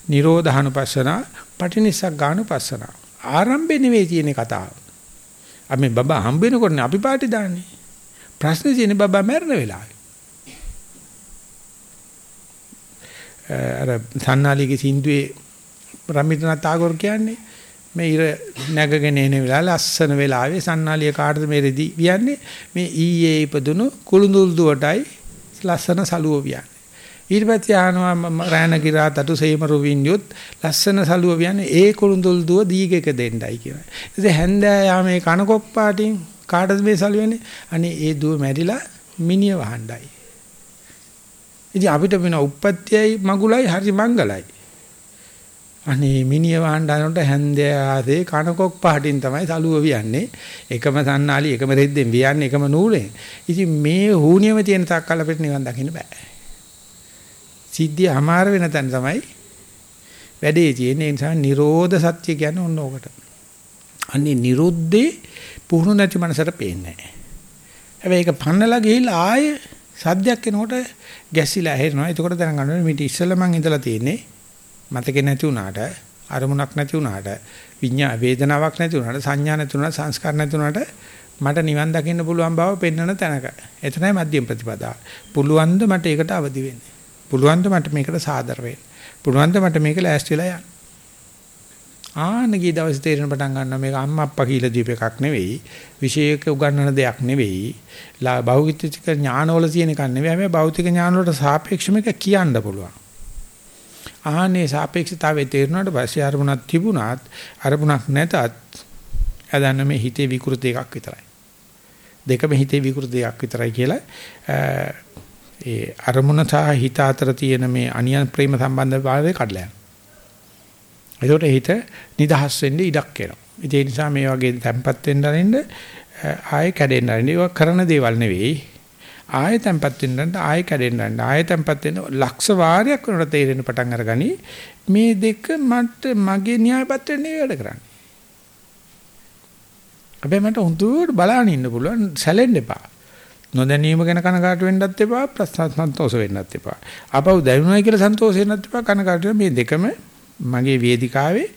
නිරෝධානුපස්සන, පටිනිස්සග්ගානුපස්සන. ආරම්භේ නෙවෙයි තියෙන කතාව. අපි බබා හම්බ වෙනකොටනේ අපි පාටි දාන්නේ. ප්‍රශ්නේ තියෙන්නේ බබා මැරෙන වෙලාවේ. අර සන්නාලිගේ සින්දුවේ රමිතනාත් ආගොර කියන්නේ මේ ඉර නැගගෙන එන වෙලාව ලස්සන වෙලාවේ සන්නාලිය කාටද මේ රෙදි කියන්නේ මේ ඊයේ ඉපදුණු කුළුඳුල් දුවටයි ලස්සන සලුව කියන්නේ. ඊට පස්සේ ආනවා රාණ කිරා තතු සේමරු වින්යොත් ලස්සන සලුව වියන්නේ ඒ කුළුඳුල් දුව දීගක දෙන්නයි කියනවා ඉතින් හැන්දෑ යාමේ කනකොක් පාටින් කාටද මේ සලුව වෙන්නේ අනේ ඒ දුව මැරිලා මිනිය වහණ්ඩයි ඉතින් අපිට වෙන උප්පත්තියයි මගුලයි හරි මංගලයි අනේ මිනිය වහන්නනට හැන්දෑසේ කනකොක් පහටින් තමයි සලුව වියන්නේ. එකම සන්නාලි එකම රෙද්දෙන් වියන්නේ එකම නූලෙන්. ඉතින් මේ හුනියම තියෙන තාක්කල් අපිට නිවන් දකින්න බෑ. සිද්ධිය අමාර වෙන තැන තමයි වැඩේ තියෙන්නේ. ඒ නිසා නිරෝධ සත්‍ය කියන්නේ ඔන්න ඕකට. අනේ නිරුද්ධේ පුහුණු නැති මනසට පේන්නේ නැහැ. හැබැයි ඒක පන්නලා ගිහිල්ලා ආයේ සද්දයක් එනකොට ගැසිලා හැරෙනවා. එතකොට දැනගන්න ඕනේ මිට ඉස්සෙල්ලා මං ඉඳලා තියෙන්නේ මතකේ නැති වුණාට අරමුණක් නැති වුණාට විඤ්ඤා වේදනාවක් නැති වුණාට සංඥා නැති වුණාට සංස්කාර නැති වුණාට මට නිවන් දකින්න පුළුවන් බව පෙන්වන තැනක. එතනයි මධ්‍යම ප්‍රතිපදාව. පුළුවන් ද මට ඒකට අවදි වෙන්න. පුළුවන් ද මට මේකට සාදර වෙන්න. පුළුවන් ද මට මේක ලෑස්තිලා යන්න. ආනගී දවසේ තේරෙන පටන් ගන්නවා මේක අම්මා අප්පා කියලා දීප එකක් නෙවෙයි විශේෂක උගන්වන දෙයක් නෙවෙයි භෞතික ඥානවල තියෙන එකක් නෙවෙයි හැබැයි භෞතික ඥාන වලට සාපේක්ෂව මේක කියන්න පුළුවන් ආහනේ සාපේක්ෂතාවයේ තේරුණාට පස්සේ අරමුණක් තිබුණත් අරමුණක් නැතත් එදන්න මේ හිතේ විකෘති එකක් විතරයි. දෙකම හිතේ විකෘති එකක් විතරයි කියලා ඒ අරමුණ සහ හිත අතර තියෙන මේ අනියන් ප්‍රේම සම්බන්ධතාවය කඩලා යනවා. ඒකට හිත නිදහස් වෙන්න ඉඩක් එනවා. ඒ නිසා මේ වගේ තැම්පත් වෙන්න අරින්න ආයෙ කැඩෙන්න අරින්න ඒක කරන දේවල් නෙවෙයි ආයෙ තැම්පත් වෙන්න ආයෙ කැඩෙන්න ආයෙ තැම්පත් වෙන්න ලක්ෂ වාරයක් වුණාට තේරෙන පටන් අරගනි මේ දෙක මට මගේ න්‍යායපත්‍රයෙන් වැඩ කරන්නේ. හැබැයි මට හුදුවට බලන්න ඉන්න පුළුවන් සැලෙන්න එපා. නොදැනීම ගැන කනකාට වෙන්නත් එපා ප්‍රශ්න සන්තෝෂ වෙන්නත් එපා. අපව දැනුණා කියලා සන්තෝෂ වෙන්නත් එපා කනකාට මේ දෙකම මගේ වේදිකාවේ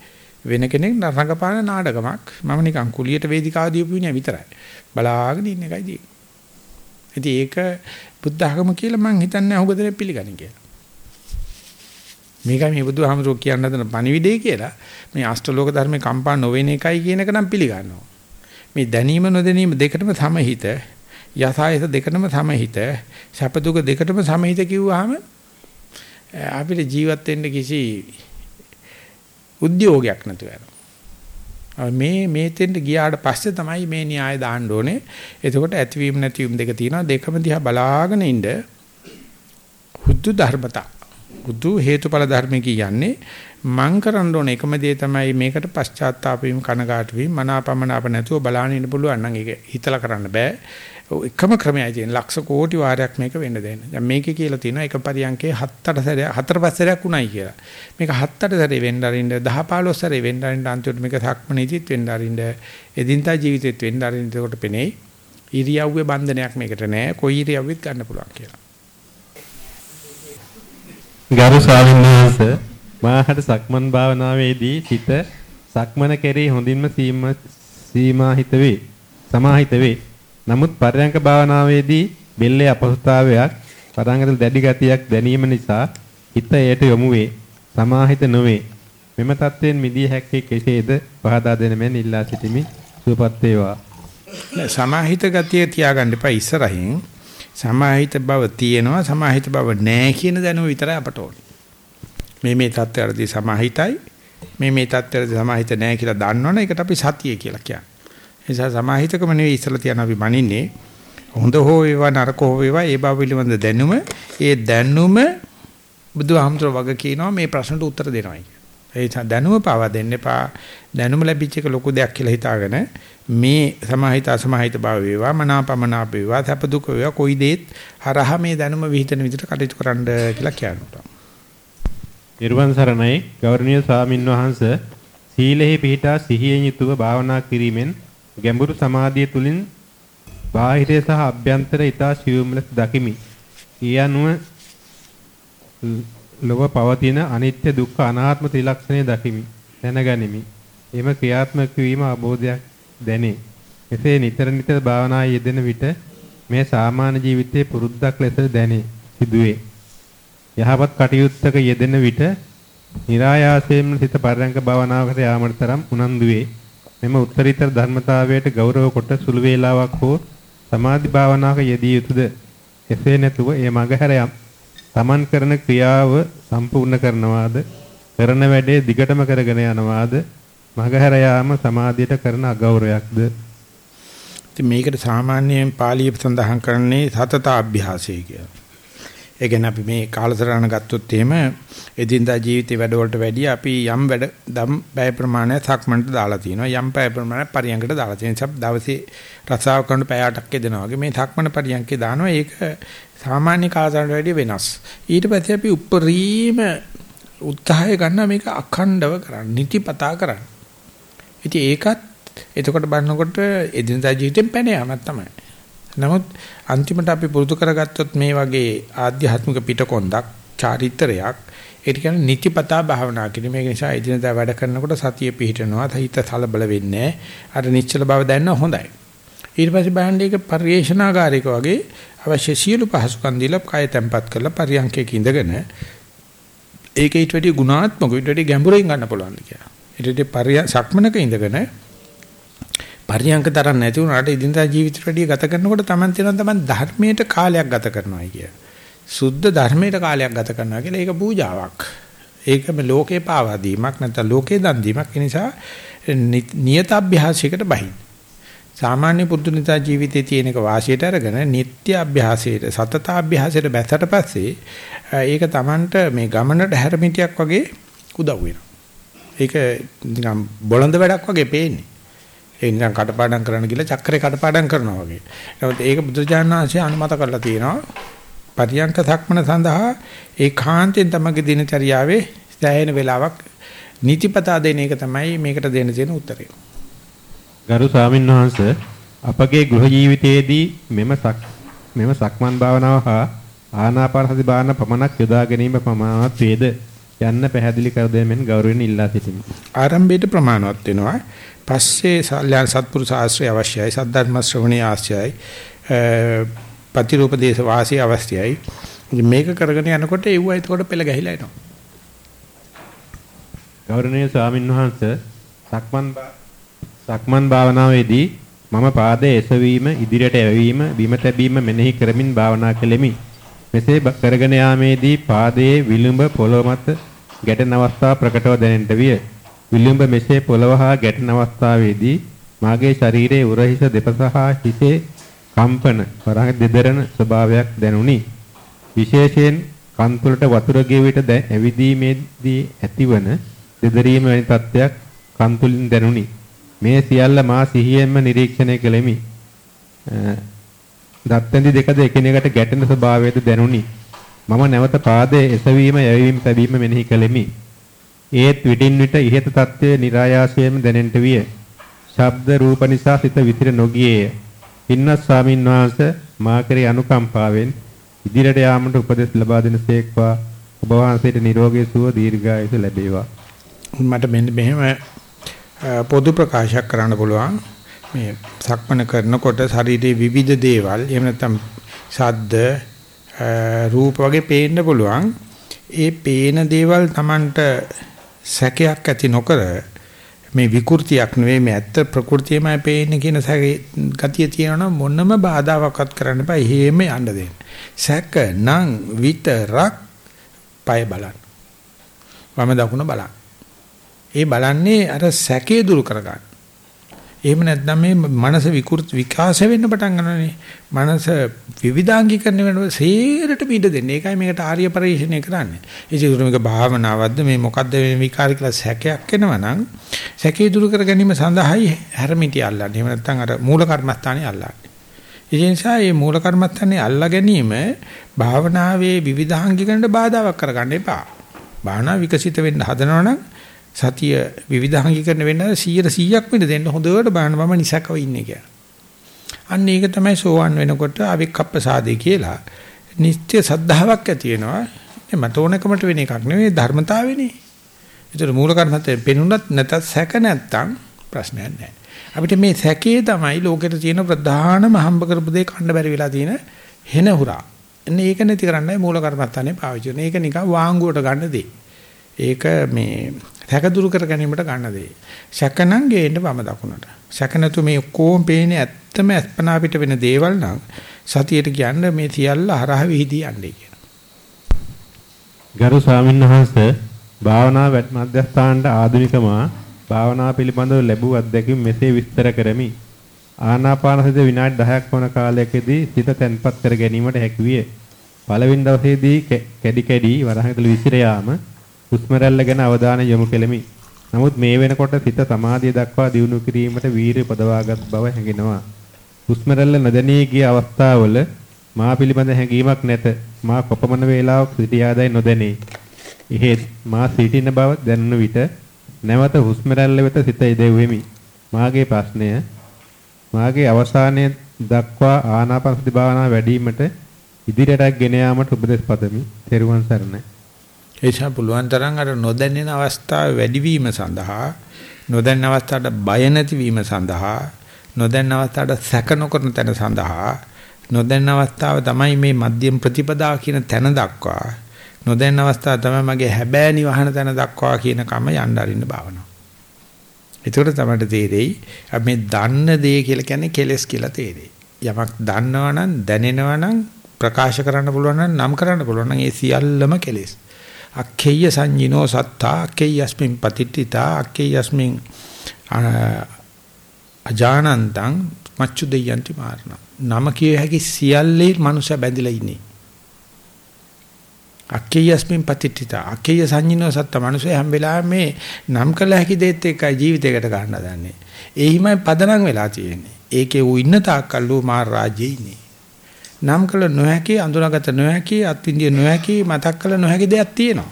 වෙන කෙනෙක් රඟපාන නාටකමක්. මම නිකන් කුලියට වේදිකාව දීපු විදිහ විතරයි. බලාගෙන ඉන්න එකයි තියෙන්නේ. ඉතින් ඒක බුද්ධ ආගම කියලා මම හිතන්නේ අහුග දෙනෙක් පිළිගන්නේ කියලා. මේකයි මේ බුදුහාමුදුරුවෝ කියන්න හදන පණිවිඩය කියලා මේ අෂ්ටලෝක ධර්මේ කම්පා නොවෙන එකයි කියන එක නම් පිළිගන්නවා. මේ දැනීම නොදැනීම දෙකටම සමහිත යසායස දෙකටම සමහිත සැප දුක දෙකටම සමහිත කිව්වහම අපිට ජීවත් වෙන්න කිසි උද්‍යෝගයක් නැතුව යනවා. මේ මේතෙන්ට ගියාට පස්සේ තමයි මේ න්‍යාය දාන්න ඕනේ. එතකොට ඇතිවීම නැතිවීම දෙක තියෙනවා. දෙකම දිහා බලාගෙන ඉන්න හුදු ධර්මතා. හුදු හේතුඵල ධර්ම කියන්නේ මං කරන්න ඕන එකම දේ තමයි මේකට පශ්චාත්තාප වීම කනගාටු වීම මනාපමනාප නැතුව බලාගෙන ඉන්න පුළුවන් නම් ඒක හිතලා කරන්න බෑ. එකම ක්‍රමයයි තියෙන ලක්ෂ කෝටි වාරයක් මේක වෙන්න දෙන්න. දැන් මේකේ කියලා තියෙනවා එක පරියන්කේ 7-8 සැරයක් හතර පහ සැරයක් උණයි කියලා. මේක 7-8 සැරේ වෙන්න අරින්න 10-15 සැරේ වෙන්න අරින්න අන්තිමට මේක සක්මනීතිත් වෙන්න අරින්න එදිනදා ජීවිතෙත් වෙන්න අරින්න එතකොට පෙනෙයි. ඉරියව්වේ බන්ධනයක් මේකට නෑ. කොයි ඉරියව්වෙත් ගන්න පුළුවන් කියලා. ගරු ස්වාමීන් වහන්සේ මාහට සක්මන් භාවනාවේදී සිත සක්මන කෙරෙහි හොඳින්ම සීමාහිත වේ. සමාහිත වේ. නමුත් පරයන්ක භාවනාවේදී බෙල්ලේ අපහසුතාවයක් පරාංගතල දැඩි ගතියක් දැනීම නිසා හිත එයට යොමු වේ. සමාහිත නොවේ. මෙම தත්වයෙන් මිදිය හැක්කේ කෙසේද පහදා දෙන මෙන් ඉල්ලා සිටිමි. සුවපත් වේවා. සමාහිත ගතිය තියාගන්න එපා ඉස්සරහින්. සමාහිත බව තියෙනවා සමාහිත බව නැහැ කියන දැනුම විතරයි අපට ඕනේ. මේ මේ தත්ත්වවලදී සමාහිතයි මේ මේ தත්ත්වවලදී සමාහිත නැහැ කියලා දන්නවනේ ඒකට අපි සතිය කියලා කියන්නේ. ඒ නිසා සමාහිතකම නෙවෙයි ඉස්සලා තියන අපි මනින්නේ හොඳ හෝ වේවා නරක හෝ වේවා ඒ බව පිළිබඳ දැනුම ඒ දැනුම බුදුහාමුදුර වග කියනවා මේ ප්‍රශ්නට උත්තර දෙනවායි. ඒ නිසා දැනුම පාවා දෙන්න එපා. දැනුම ලැබිච්ච එක ලොකු දෙයක් කියලා හිතාගෙන මේ සමාහිත අසමාහිත බව වේවා මනාපමනාප වේවා සැප දුක වේවා කොයි දෙයක් හරහා මේ දැනුම විහිදෙන විදිහට කටයුතු කරන්න කියලා කියනවා. නිර්වන් සරණයි ගෞරවනීය ස්වාමින් වහන්සේ සීලෙහි පිහිටා සිහියෙන් යුතුව භාවනා කිරීමෙන් ගැඹුරු සමාධිය තුලින් බාහිරය සහ අභ්‍යන්තර ඊතා සියුම් ලෙස දකිමි. ඒ අනුව ලොව පවතින අනිත්‍ය දුක්ඛ අනාත්ම ත්‍රිලක්ෂණය දකිමි. දැනගනිමි. එම ක්‍රියාත්මක වීම අවබෝධයක් දැනේ. එසේ නිතර නිතර භාවනායේ යෙදෙන විට මේ සාමාන්‍ය ජීවිතයේ පුරුද්දක් ලෙස දැනේ. සිදුවේ. යහපත් කටයුත්තක යෙදෙන විට નિરાයාසයෙන්ම සිත පරයන්ක භාවනාවකට යාමට තරම් උනන්දු වේ. මෙම උත්තරීතර ධර්මතාවයට ගෞරව කොට සුළු වේලාවක් හෝ සමාධි භාවනාවක යෙදිය යුතුද? එසේ නැතුව එය මගහැර යම් තමන් කරන ක්‍රියාව සම්පූර්ණ කරනවාද කරන වැඩේ දිගටම කරගෙන යනවාද මගහැර යාම සමාධියට කරන අගෞරවයක්ද ඉතින් මේකට සාමාන්‍යයෙන් පාළිය සඳහන් කරන්නේ සතත අභ්‍යාසය කියලා. ඒ කියන්නේ අපි මේ කාලසටහන ගත්තොත් එහෙම එදිනදා ජීවිතේ වැඩවලට වැඩිය අපි යම් වැඩ දම් බය ප්‍රමාණයක් සක්මන්ට දාලා තිනවා. යම් බය ප්‍රමාණයක් පරියන්කට දාලා තියෙන නිසා දවසේ රසාව කරන පැය 8ක් දෙනවා වගේ මේ සක්මන පරියන්කේ දානවා. ඒක සාමාන්‍ය කාලසටහනට වැඩිය වෙනස්. ඊට පස්සේ අපි උප්පරීම උත්සාහය ගන්න මේක අඛණ්ඩව කරන්න නිතිපතා කරන්න. ඉතින් ඒකත් එතකොට බලනකොට එදිනදා ජීවිතෙන් පැන යාමක් තමයි. නමුත් අන්තිමට අපි පුරුදු කරගත්තොත් මේ වගේ ආධ්‍යාත්මික පිටකොන්දක් චාරිත්‍රයක් ඒ කියන්නේ නිතිපතා භාවනා කිරීම. ඒ නිසා එදිනදා වැඩ කරනකොට සතිය පිහිටනවා. හිත සලබල වෙන්නේ අර නිශ්චල බව දැනන හොඳයි. ඊට පස්සේ බලන්න ඒක පරිේශනාකාරයක වගේ අවශ්‍ය සියලු පහසුකම් දීලා කය තැම්පත් කරලා පරියන්කයක ඉඳගෙන ඒක ඊට වැඩි ගුණාත්මක ඊට වැඩි ගැඹුරින් ගන්න පුළුවන් කියලා. ඊට වැඩි පරිය සක්මනක ඉඳගෙන පරියන්ක තරම් නැති වුණාට ඉදින්දා ජීවිතේ වැඩි ගත කරනකොට Taman තියෙනවා Taman ධර්මයට කාලයක් ගත කරනවා කිය. සුද්ධ ධර්මයට කාලයක් ගත කරනවා කියලා ඒක පූජාවක්. ඒකම ලෝකේ පාවා දීමක් නැත්නම් ලෝකේ දන් දීමක්. ඒ නිසා නියත අභ්‍යාසයකට බහින්න. සාමාන්‍ය පුදුනිතා ජීවිතයේ තියෙන එක වාසියට අරගෙන නිත්‍ය අභ්‍යාසයට සතත අභ්‍යාසයට බැසට පස්සේ ඒක Tamanට මේ ගමනට හැරමිටියක් වගේ උදව් වෙනවා. ඒක නිකන් බොළඳ වැඩක් වගේ පේන්නේ. ඒ නිකන් කටපාඩම් කරන්න ගිහලා චක්‍රේ කටපාඩම් කරනවා වගේ. නමුත් ඒක බුදුජානක ආශ්‍රය අනුමත කරලා තියෙනවා. පරියංක සක්මන සඳහා ඒකාන්තයෙන් තමගේ දිනචරියාවේ සෑහෙන වෙලාවක් නිතිපතා දෙන එක තමයි මේකට දෙන්න තියෙන උත්තරය. ගරු ස්වාමීන් වහන්සේ අපගේ ගෘහ ජීවිතයේදී මෙම සක් මෙම සක්මන් භාවනාව හා ආනාපාන සති භාවනාව පමණක් යොදා ගැනීම ප්‍රමාණවත් වේද යන්න පැහැදිලි කර දෙමින් ගෞරවයෙන් ඉල්ලා සිටිමි. ආරම්භයේදී ප්‍රමාණවත් වෙනවා. පස්සේ සල්යන් සත්පුරුෂ ආශ්‍රය අවශ්‍යයි සද්ධර්ම ශ්‍රවණී ආශ්‍රයයි ප්‍රතිරූපදේශ වාසී අවශ්‍යයි. මේක කරගෙන යනකොට ඒව එතකොට පෙළ ගැහිලා එනවා. ගෞරවනීය ස්වාමින් වහන්සේ සක්මන් සක්මන් භාවනාවේදී මම පාදයේ එසවීම ඉදිරියට යැවීම බිම තැබීම මෙනෙහි කරමින් භාවනා කළෙමි මෙසේ කරගෙන යාමේදී පාදයේ විලුඹ පොළොව මත ගැටෙන අවස්ථාව ප්‍රකටව දැනෙන්නට විය. විලුඹ මෙසේ පොළව හා ගැටෙන අවස්ථාවේදී මාගේ ශරීරයේ උරහිස දෙපස හා හිසේ කම්පන වරහ දෙදරන ස්වභාවයක් දැනුනි. විශේෂයෙන් කන් තුළට වතුර ගේ විට ඇවිදීමේදී ඇතිවන දෙදරීම වැනි තත්ත්වයක් කන් තුලින් දැනුනි. මේ සියල්ල මා සිහියෙන්ම නිරීක්ෂණය කළෙමි. දත්ැඳි දෙකද එකිනෙකට ගැටෙන ස්වභාවයද දැනුනි. මම නැවත පාදයේ එසවීම යැවීම තැබීම මෙනෙහි කළෙමි. ඒත් විටින් විට ඉහත තත්ත්වයේ નિરાයාසයෙන් දැනෙන්නට විය. ශබ්ද රූප නිසා සිත විතර නොගියේය. පින්වත් ස්වාමින් වහන්සේ මා කරේ අනුකම්පාවෙන් ඉදිරියට යාමට උපදෙස් ලබා දෙනසේක්වා ඔබ වහන්සේට නිරෝගී සුව දීර්ඝායුෂ ලැබේවා. මට මෙන්න මෙහෙම පොදු ප්‍රකාශයක් කරන්න පුළුවන්. මේ සක්මන කරනකොට ශරීරයේ විවිධ දේවල් එහෙම නැත්නම් ශබ්ද රූප වගේ පේන්න පුළුවන්. ඒ පේන දේවල් Tamanට සැකයක් ඇති නොකර මේ විකෘතියක් නෙවෙයි මේ ඇත්ත ප්‍රകൃතියමයි පේන්නේ කියන ගතිය තියෙනවා මොනම බාධාවක්වත් කරන්න බෑ එහෙම යන්න දෙන්න. සැක නම් විතරක් පය බලන්න. වම දකුණ බලන්න. ඒ බලන්නේ අර සැකේ දුරු කරගන්න. එහෙම නැත්නම් මේ මනස විකෘති විකාශ වෙන්න පටන් ගන්නනේ. මනස විවිධාංගීකරණය වෙනකොට සේරට පිට දෙන්නේ. ඒකයි මේකට ආර්ය පරිශ්‍රණය කරන්නේ. ඒක මේක භාවනාවක්ද මේ මොකද්ද මේ විකාර කියලා සැකයක් එනවනම් සැකේ දුරු කර ගැනීම සඳහායි හැරමිටි අල්ලන්නේ. එහෙම නැත්නම් අර මූල කර්මස්ථානේ අල්ලන්නේ. ඒ නිසා මේ මූල කර්මස්ථානේ අල්ලා ගැනීම භාවනාවේ විවිධාංගීකරණයට බාධාවක් කරගන්න එපා. භාවනාව විකසිත වෙන්න හදනවනම් සතිය විවිධාංගීකරණ වෙන්න 100 100ක් වෙන දෙන්න හොඳට බලන්න මම නිසකව ඉන්නේ කියලා. අන්න ඒක තමයි සෝවන් වෙනකොට අවික්කප්පසාදේ කියලා. නිත්‍ය සද්ධාාවක් ඇති වෙනවා. මට ඕනකමට වෙන එකක් නෙවෙයි ධර්මතාවෙනේ. ඒතර මූල කර්මත්තේ පෙනුනත් නැතත් සැක නැත්තම් ප්‍රශ්නයක් නැහැ. අපිට මේ සැකේ තමයි ලෝකෙට තියෙන ප්‍රධානම හම්බ කරපු දේ කන්න බැරි වෙලා තියෙන හෙන හුරා. එන්නේ ඒක නැති කරන්නයි මූල කර්මස්ථානේ පාවිච්චි කරන්නේ. ඒක නිකන් වාංගුවට ගන්න දෙයි. ඒක මේ සැකදුරු කර ගැනීමට ගන්න දෙයි. සැකනම් ගේන්න වම දකුණට. සැක නැතු මේ කොම් පේන්නේ ඇත්තම අස්පනා පිට වෙන දේවල් නම් සතියට කියන්නේ මේ සියල්ල හරහා විහිදී යන්නේ කියන. ගරු ස්වාමින්වහන්සේ භාවනා මධ්‍යස්ථානට ආධුනිකමා භාවනා පිළිබඳව ලැබූ අත්දැකීම් මෙසේ විස්තර කරමි. ආනාපාන සති විනාඩි 10ක් වන කාලයකදී සිත තැන්පත් කර ගැනීමට හැකි විය. පළවෙනි දවසේදී කැඩි කැඩි වරහන් ඇතුළේ විසිර යාම හුස්ම රැල්ල ගැන අවධානය යොමු කෙලෙමි. නමුත් මේ වෙනකොට සිත සමාධිය දක්වා දියුණු කිරීමට වීරිය පදවාගත් බව හැඟෙනවා. හුස්ම රැල්ල නොදැනී ගිය අවස්ථාවල මා පිළිබඳ හැඟීමක් නැත. මා කොපමණ වේලාවක් සිටියාදයි නොදැනේ. එහෙත් මා සිටින බව දැනුන විට නැවත හුස්ම රැල්ල වෙත සිත යොදෙවෙමි. මාගේ ප්‍රශ්නය මාගේ අවසානයේ දක්වා ආනාපානසති භාවනාව වැඩිවීමට ඉදිරියටත් ගෙන යාමට උපදෙස් පදමි. තෙරුවන් සරණයි. ඒසා පුළුවන් තරම් අර නොදැන්නෙන අවස්ථාව වැඩිවීම සඳහා නොදැන්න අවස්ථාවට බය නැතිවීම සඳහා නොදැන්න අවස්ථාවට සැක නොකරන තැන සඳහා නොදැන්න අවස්ථාව තමයි මේ මධ්‍යම ප්‍රතිපදාව කියන තැන දක්වා නොදැන්න අවස්ථාව තමයි මගේ හැබෑ නිවහන තැන දක්වා කියන කම යන්න අරින්න භාවනාව. ඒකට තමයි තේරෙයි අපි මේ දන්න දේ කියලා කියන්නේ කෙලස් කියලා තේරෙයි. යමක් දන්නවනම් දැනෙනවනම් ප්‍රකාශ කරන්න පුළුවන් නම් නම් කරන්න පුළුවන් නම් ඒ සියල්ලම කෙලස්. අක්ඛේය සංජිනෝ සත්තා අක්ඛේයස්මින් පතිට්ඨිතා අක්ඛේයස්මින් අජානන්තං මච්චු දෙයන්ති මාරණ. නම කිය හැකි සියල්ලේ මනුෂ්‍ය බැඳිලා ඉන්නේ. අක්ඛේයස්මින් පතිට්ඨිතා අක්ඛේය සංජිනෝ සත්තා මනුෂ්‍ය හැම වෙලාවෙම මේ නම් කළ හැකි දෙයත් එක්කයි ජීවිතයකට ගන්න දන්නේ. ඒ හිමයි පදනම් වෙලා තියෙන්නේ. ඒකේ ඌ ඉන්න තාක්කල් ඌ මාර රාජ්‍යයේ ඉන්නේ. නම් කළ නොහැකි අඳුනාගත නොහැකි අත්විඳිය නොහැකි මතක් කළ නොහැකි දෙයක් තියෙනවා.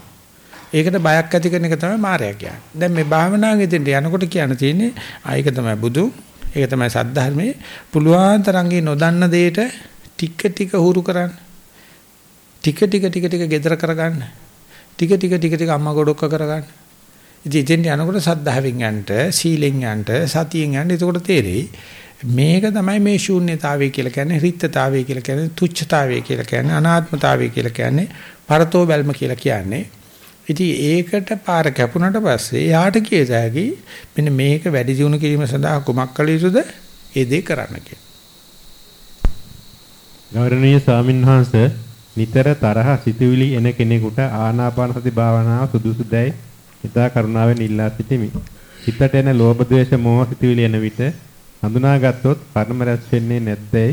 ඒකට බයක් ඇති කරන එක තමයි මායя කියන්නේ. දැන් මේ භාවනාවෙන් යනකොට කියන්න තියෙන්නේ ආයක තමයි බුදු. ඒක තමයි සද්ධර්මයේ පුළුවන් තරංගේ නොදන්න දෙයට ටික ටික හුරු කරන්න. ටික ටික ටික ටික gedara කරගන්න. ටික ටික ටික ටික අම්මා ගොඩක්ක කරගන්න. ඉතින් ඉතින් යනකොට සද්ධාවෙන් යන්න, සීලෙන් යන්න, සතියෙන් යන්න. එතකොට තේරෙයි මේක තමයි මේ ශූන්‍යතාවය කියලා කියන්නේ රිත්ත්‍යතාවය කියලා කියන්නේ තුච්ඡතාවය කියලා කියන්නේ අනාත්මතාවය කියලා කියන්නේ පරතෝ බැල්ම කියලා කියන්නේ ඉතින් ඒකට පාර කැපුණට පස්සේ යාට කියතයි මෙන්න මේක වැඩි දියුණු කිරීම සඳහා කුමක් කළ යුතුද ඒ දේ කරන්න කියලා. ගෞරවනීය ස්වාමින්වහන්සේ නිතර තරහ සිතුවිලි එන කෙනෙකුට ආනාපාන සති භාවනාව සුදුසුදැයි හිතා කරුණාවෙන් ඉල්ලා සිටිමි. හිතට එන ලෝභ ද්වේෂ මෝහ සිතුවිලි එන විට හඳුනාගත්තොත් කර්ම රැස් වෙන්නේ නැද්දයි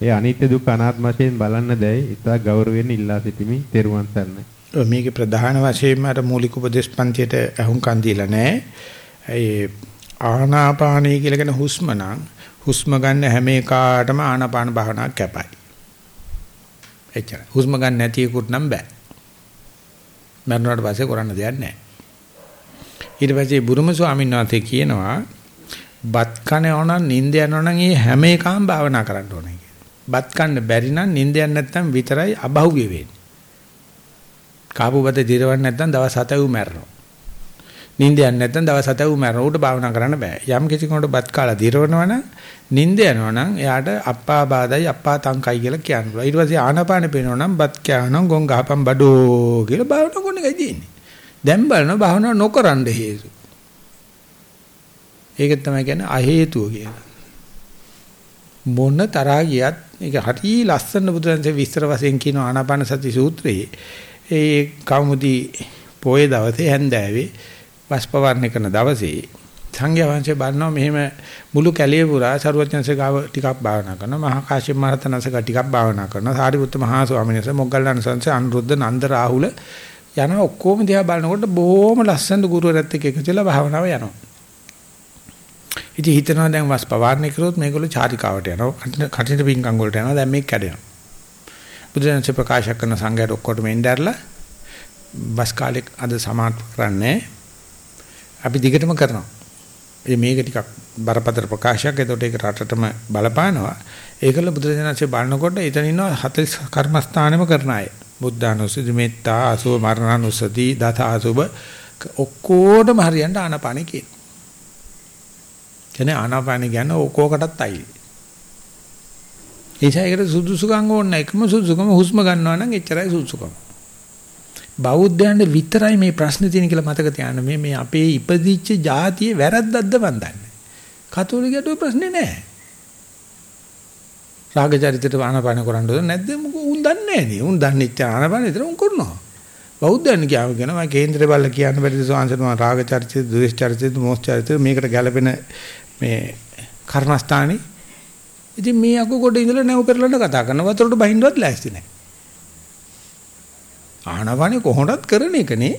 ඒ අනිත්‍ය දුක් අනාත්ම වශයෙන් බලන්න දැයි ඉතා ගෞරවයෙන් ඉල්ලා සිටිමි තෙරුවන් සරණයි. මේකේ ප්‍රධාන වශයෙන්ම අර මූලික උපදේශ පන්තියට අහුම්කන් දීලා නැහැ. ඒ ආනාපානයි කියලා කියන හුස්ම නම් හුස්ම ගන්න හැම එකාටම ආනාපාන භාවනාවක් කැපයි. එච්චර. හුස්ම ගන්න නැති එකුට නම් බෑ. මරණයට පස්සේ කරන්න දෙයක් නැහැ. ඊට පස්සේ බුරුම ස්වාමීන් වහන්සේ කියනවා බත් කනවා නම් නිින්ද යනවා නම් ඒ හැම එකම භාවනා කරන්න ඕනේ කියලා. බත් කන්න බැරි නම් නිින්ද යන්නේ නැත්නම් විතරයි අබහුව්‍ය වෙන්නේ. කාපු බත දිරවන්න නැත්නම් දවස් 7 උ මැරෙනවා. නිින්ද යන්නේ නැත්නම් දවස් 7 උ මැරෙනවා. උට භාවනා කරන්න බෑ. යම් කිසි කෙනෙකුට බත් කාලා දිරවනවා නම් නිින්ද යනවා නම් එයාට අප්පා බාදයි අප්පා තංකයි කියලා කියන්න පුළුවන්. ඊට පස්සේ ආනාපානෙ පේනවා නම් බත් කෑවනම් ගොන් ගහපන් බඩෝ කියලා භාවනා කරන එකයි තියෙන්නේ. දැන් බලනවා භාවනා නොකරන්න හේතු. ඒක තමයි කියන්නේ අ හේතුව කියලා. මොන තරහා ගියත් ඒක හරි ලස්සන බුදුරජාණන්සේ විස්තර වශයෙන් කියන ආනාපාන සති සූත්‍රයේ ඒ කවුමුදි පොයේ දවසේ හැන්දෑවේ වස්පවර්ණ කරන දවසේ සංඝයා වහන්සේ බලනවා මෙහෙම මුළු කැලේ පුරා සරුවචන්සේ ගාව ටිකක් භාවනා කරනවා මහා කාශ්‍යප මහ රහතන්සේ ටිකක් භාවනා කරනවා සාරිපුත්ත මහා ස්වාමීන් වහන්සේ මොග්ගල්ලාන සංසේ අනුරුද්ධ නන්ද රාහුල යනවා ඔක්කොම දිහා බලනකොට බොහොම ලස්සන ගුරුවරයෙක් එක්ක එකතු වෙලා භාවනාව යනවා ඉතින් හිතනවා දැන් වස් පවාරණය කරොත් මේගොල්ලෝ චාරිකාවට යනවා. කටින පිංකම් වලට යනවා. දැන් මේක කැඩෙනවා. බුදුරජාණන් ප්‍රකාශ කරන සංඝයාට ඔක්කොටම එnderලා වස් කාලේ අද සමාප්ත කරන්නේ අපි දිගටම කරනවා. ඉතින් මේක ටිකක් බරපතල ප්‍රකාශයක්. ඒකට ඒක රටටම බලපානවා. ඒකල බුදුරජාණන්සේ බලනකොට එතන ඉන්නවා 40 කර්මස්ථානෙම කරන අය. බුද්ධානුස්සති මෙත්තා අසුභ මරණානුස්සති දත අසුභ. ඔක්කොටම හරියන්න ආනපානෙ කියන කියන්නේ ආනාපාන කියන්නේ ඕකෝකටත් අයිති. ඒසයකට සුදුසුකම් ඕන එකම සුදුසුකම හුස්ම ගන්නවා නම් එච්චරයි සුදුසුකම. බෞද්ධයන්ට විතරයි මේ ප්‍රශ්නේ තියෙන කියලා මතක තියාගන්න මේ මේ අපේ ඉපදිච්ච જાතියේ වැරද්දක්ද මන් දන්නේ. කතෝලිකයට ඔය ප්‍රශ්නේ නැහැ. රාග චරිතයට ආනපාන කරන්න ඕන නැද්ද මොකෝ උන් දන්නේ නැහැ නේ. උන් දන්නේ ඉච්ච ආනපාන විතර උන් කරනවා. බෞද්ධයන් කියව කියනවා මම කේන්දරේ බල්ල කියන්න බැරිද සෝංශතුමා රාග චරිතය, ද්වේෂ චරිතය, මෝහ චරිතය මේකට ගැළපෙන මේ කර්මස්ථානේ. ඉතින් මේ අකු කොට ඉඳලා නැව පෙරලන්න කතා කරන වතුරට බහින්නවත් ලෑස්ති නැහැ. ආනපානේ කොහොමදත් කරන එකනේ.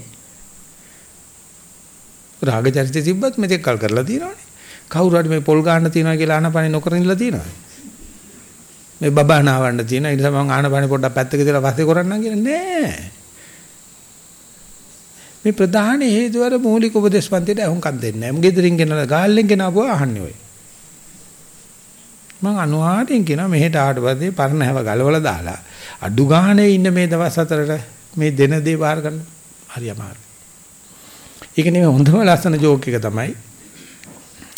රාග චරිතය තිබ්බත් මෙතෙක් කල් කරලා තියෙනවනේ. කවුරු හරි මේ පොල් ගන්න තියනවා කියලා ආනපානේ නොකර ඉඳලා තියෙනවද? මේ බබා නාවන්න තියෙන. ඒ නිසා මම ආනපානේ පොඩ්ඩක් පැත්තක දාලා පස්සේ කරන්නම් කියලා නෑ. මේ ප්‍රධාන හේතුව අර මූලික උපදේශ පන්තියට අහුම්කම් දෙන්නේ නැහැ. මුගෙදරින් ගෙනලා ගාල්ලෙන් ගෙනාවුවා අහන්නේ ඔය. මම අනුහාරයෙන් කියනවා මෙහෙට ආවට පස්සේ පරණ හැව ගලවලා දාලා අඩු ගානේ ඉන්න මේ දවස් හතරට මේ දෙන දේ බාර ගන්න හරි අමාරුයි. ඒක නෙමෙයි හොඳම ලස්සන ජෝක් එක තමයි.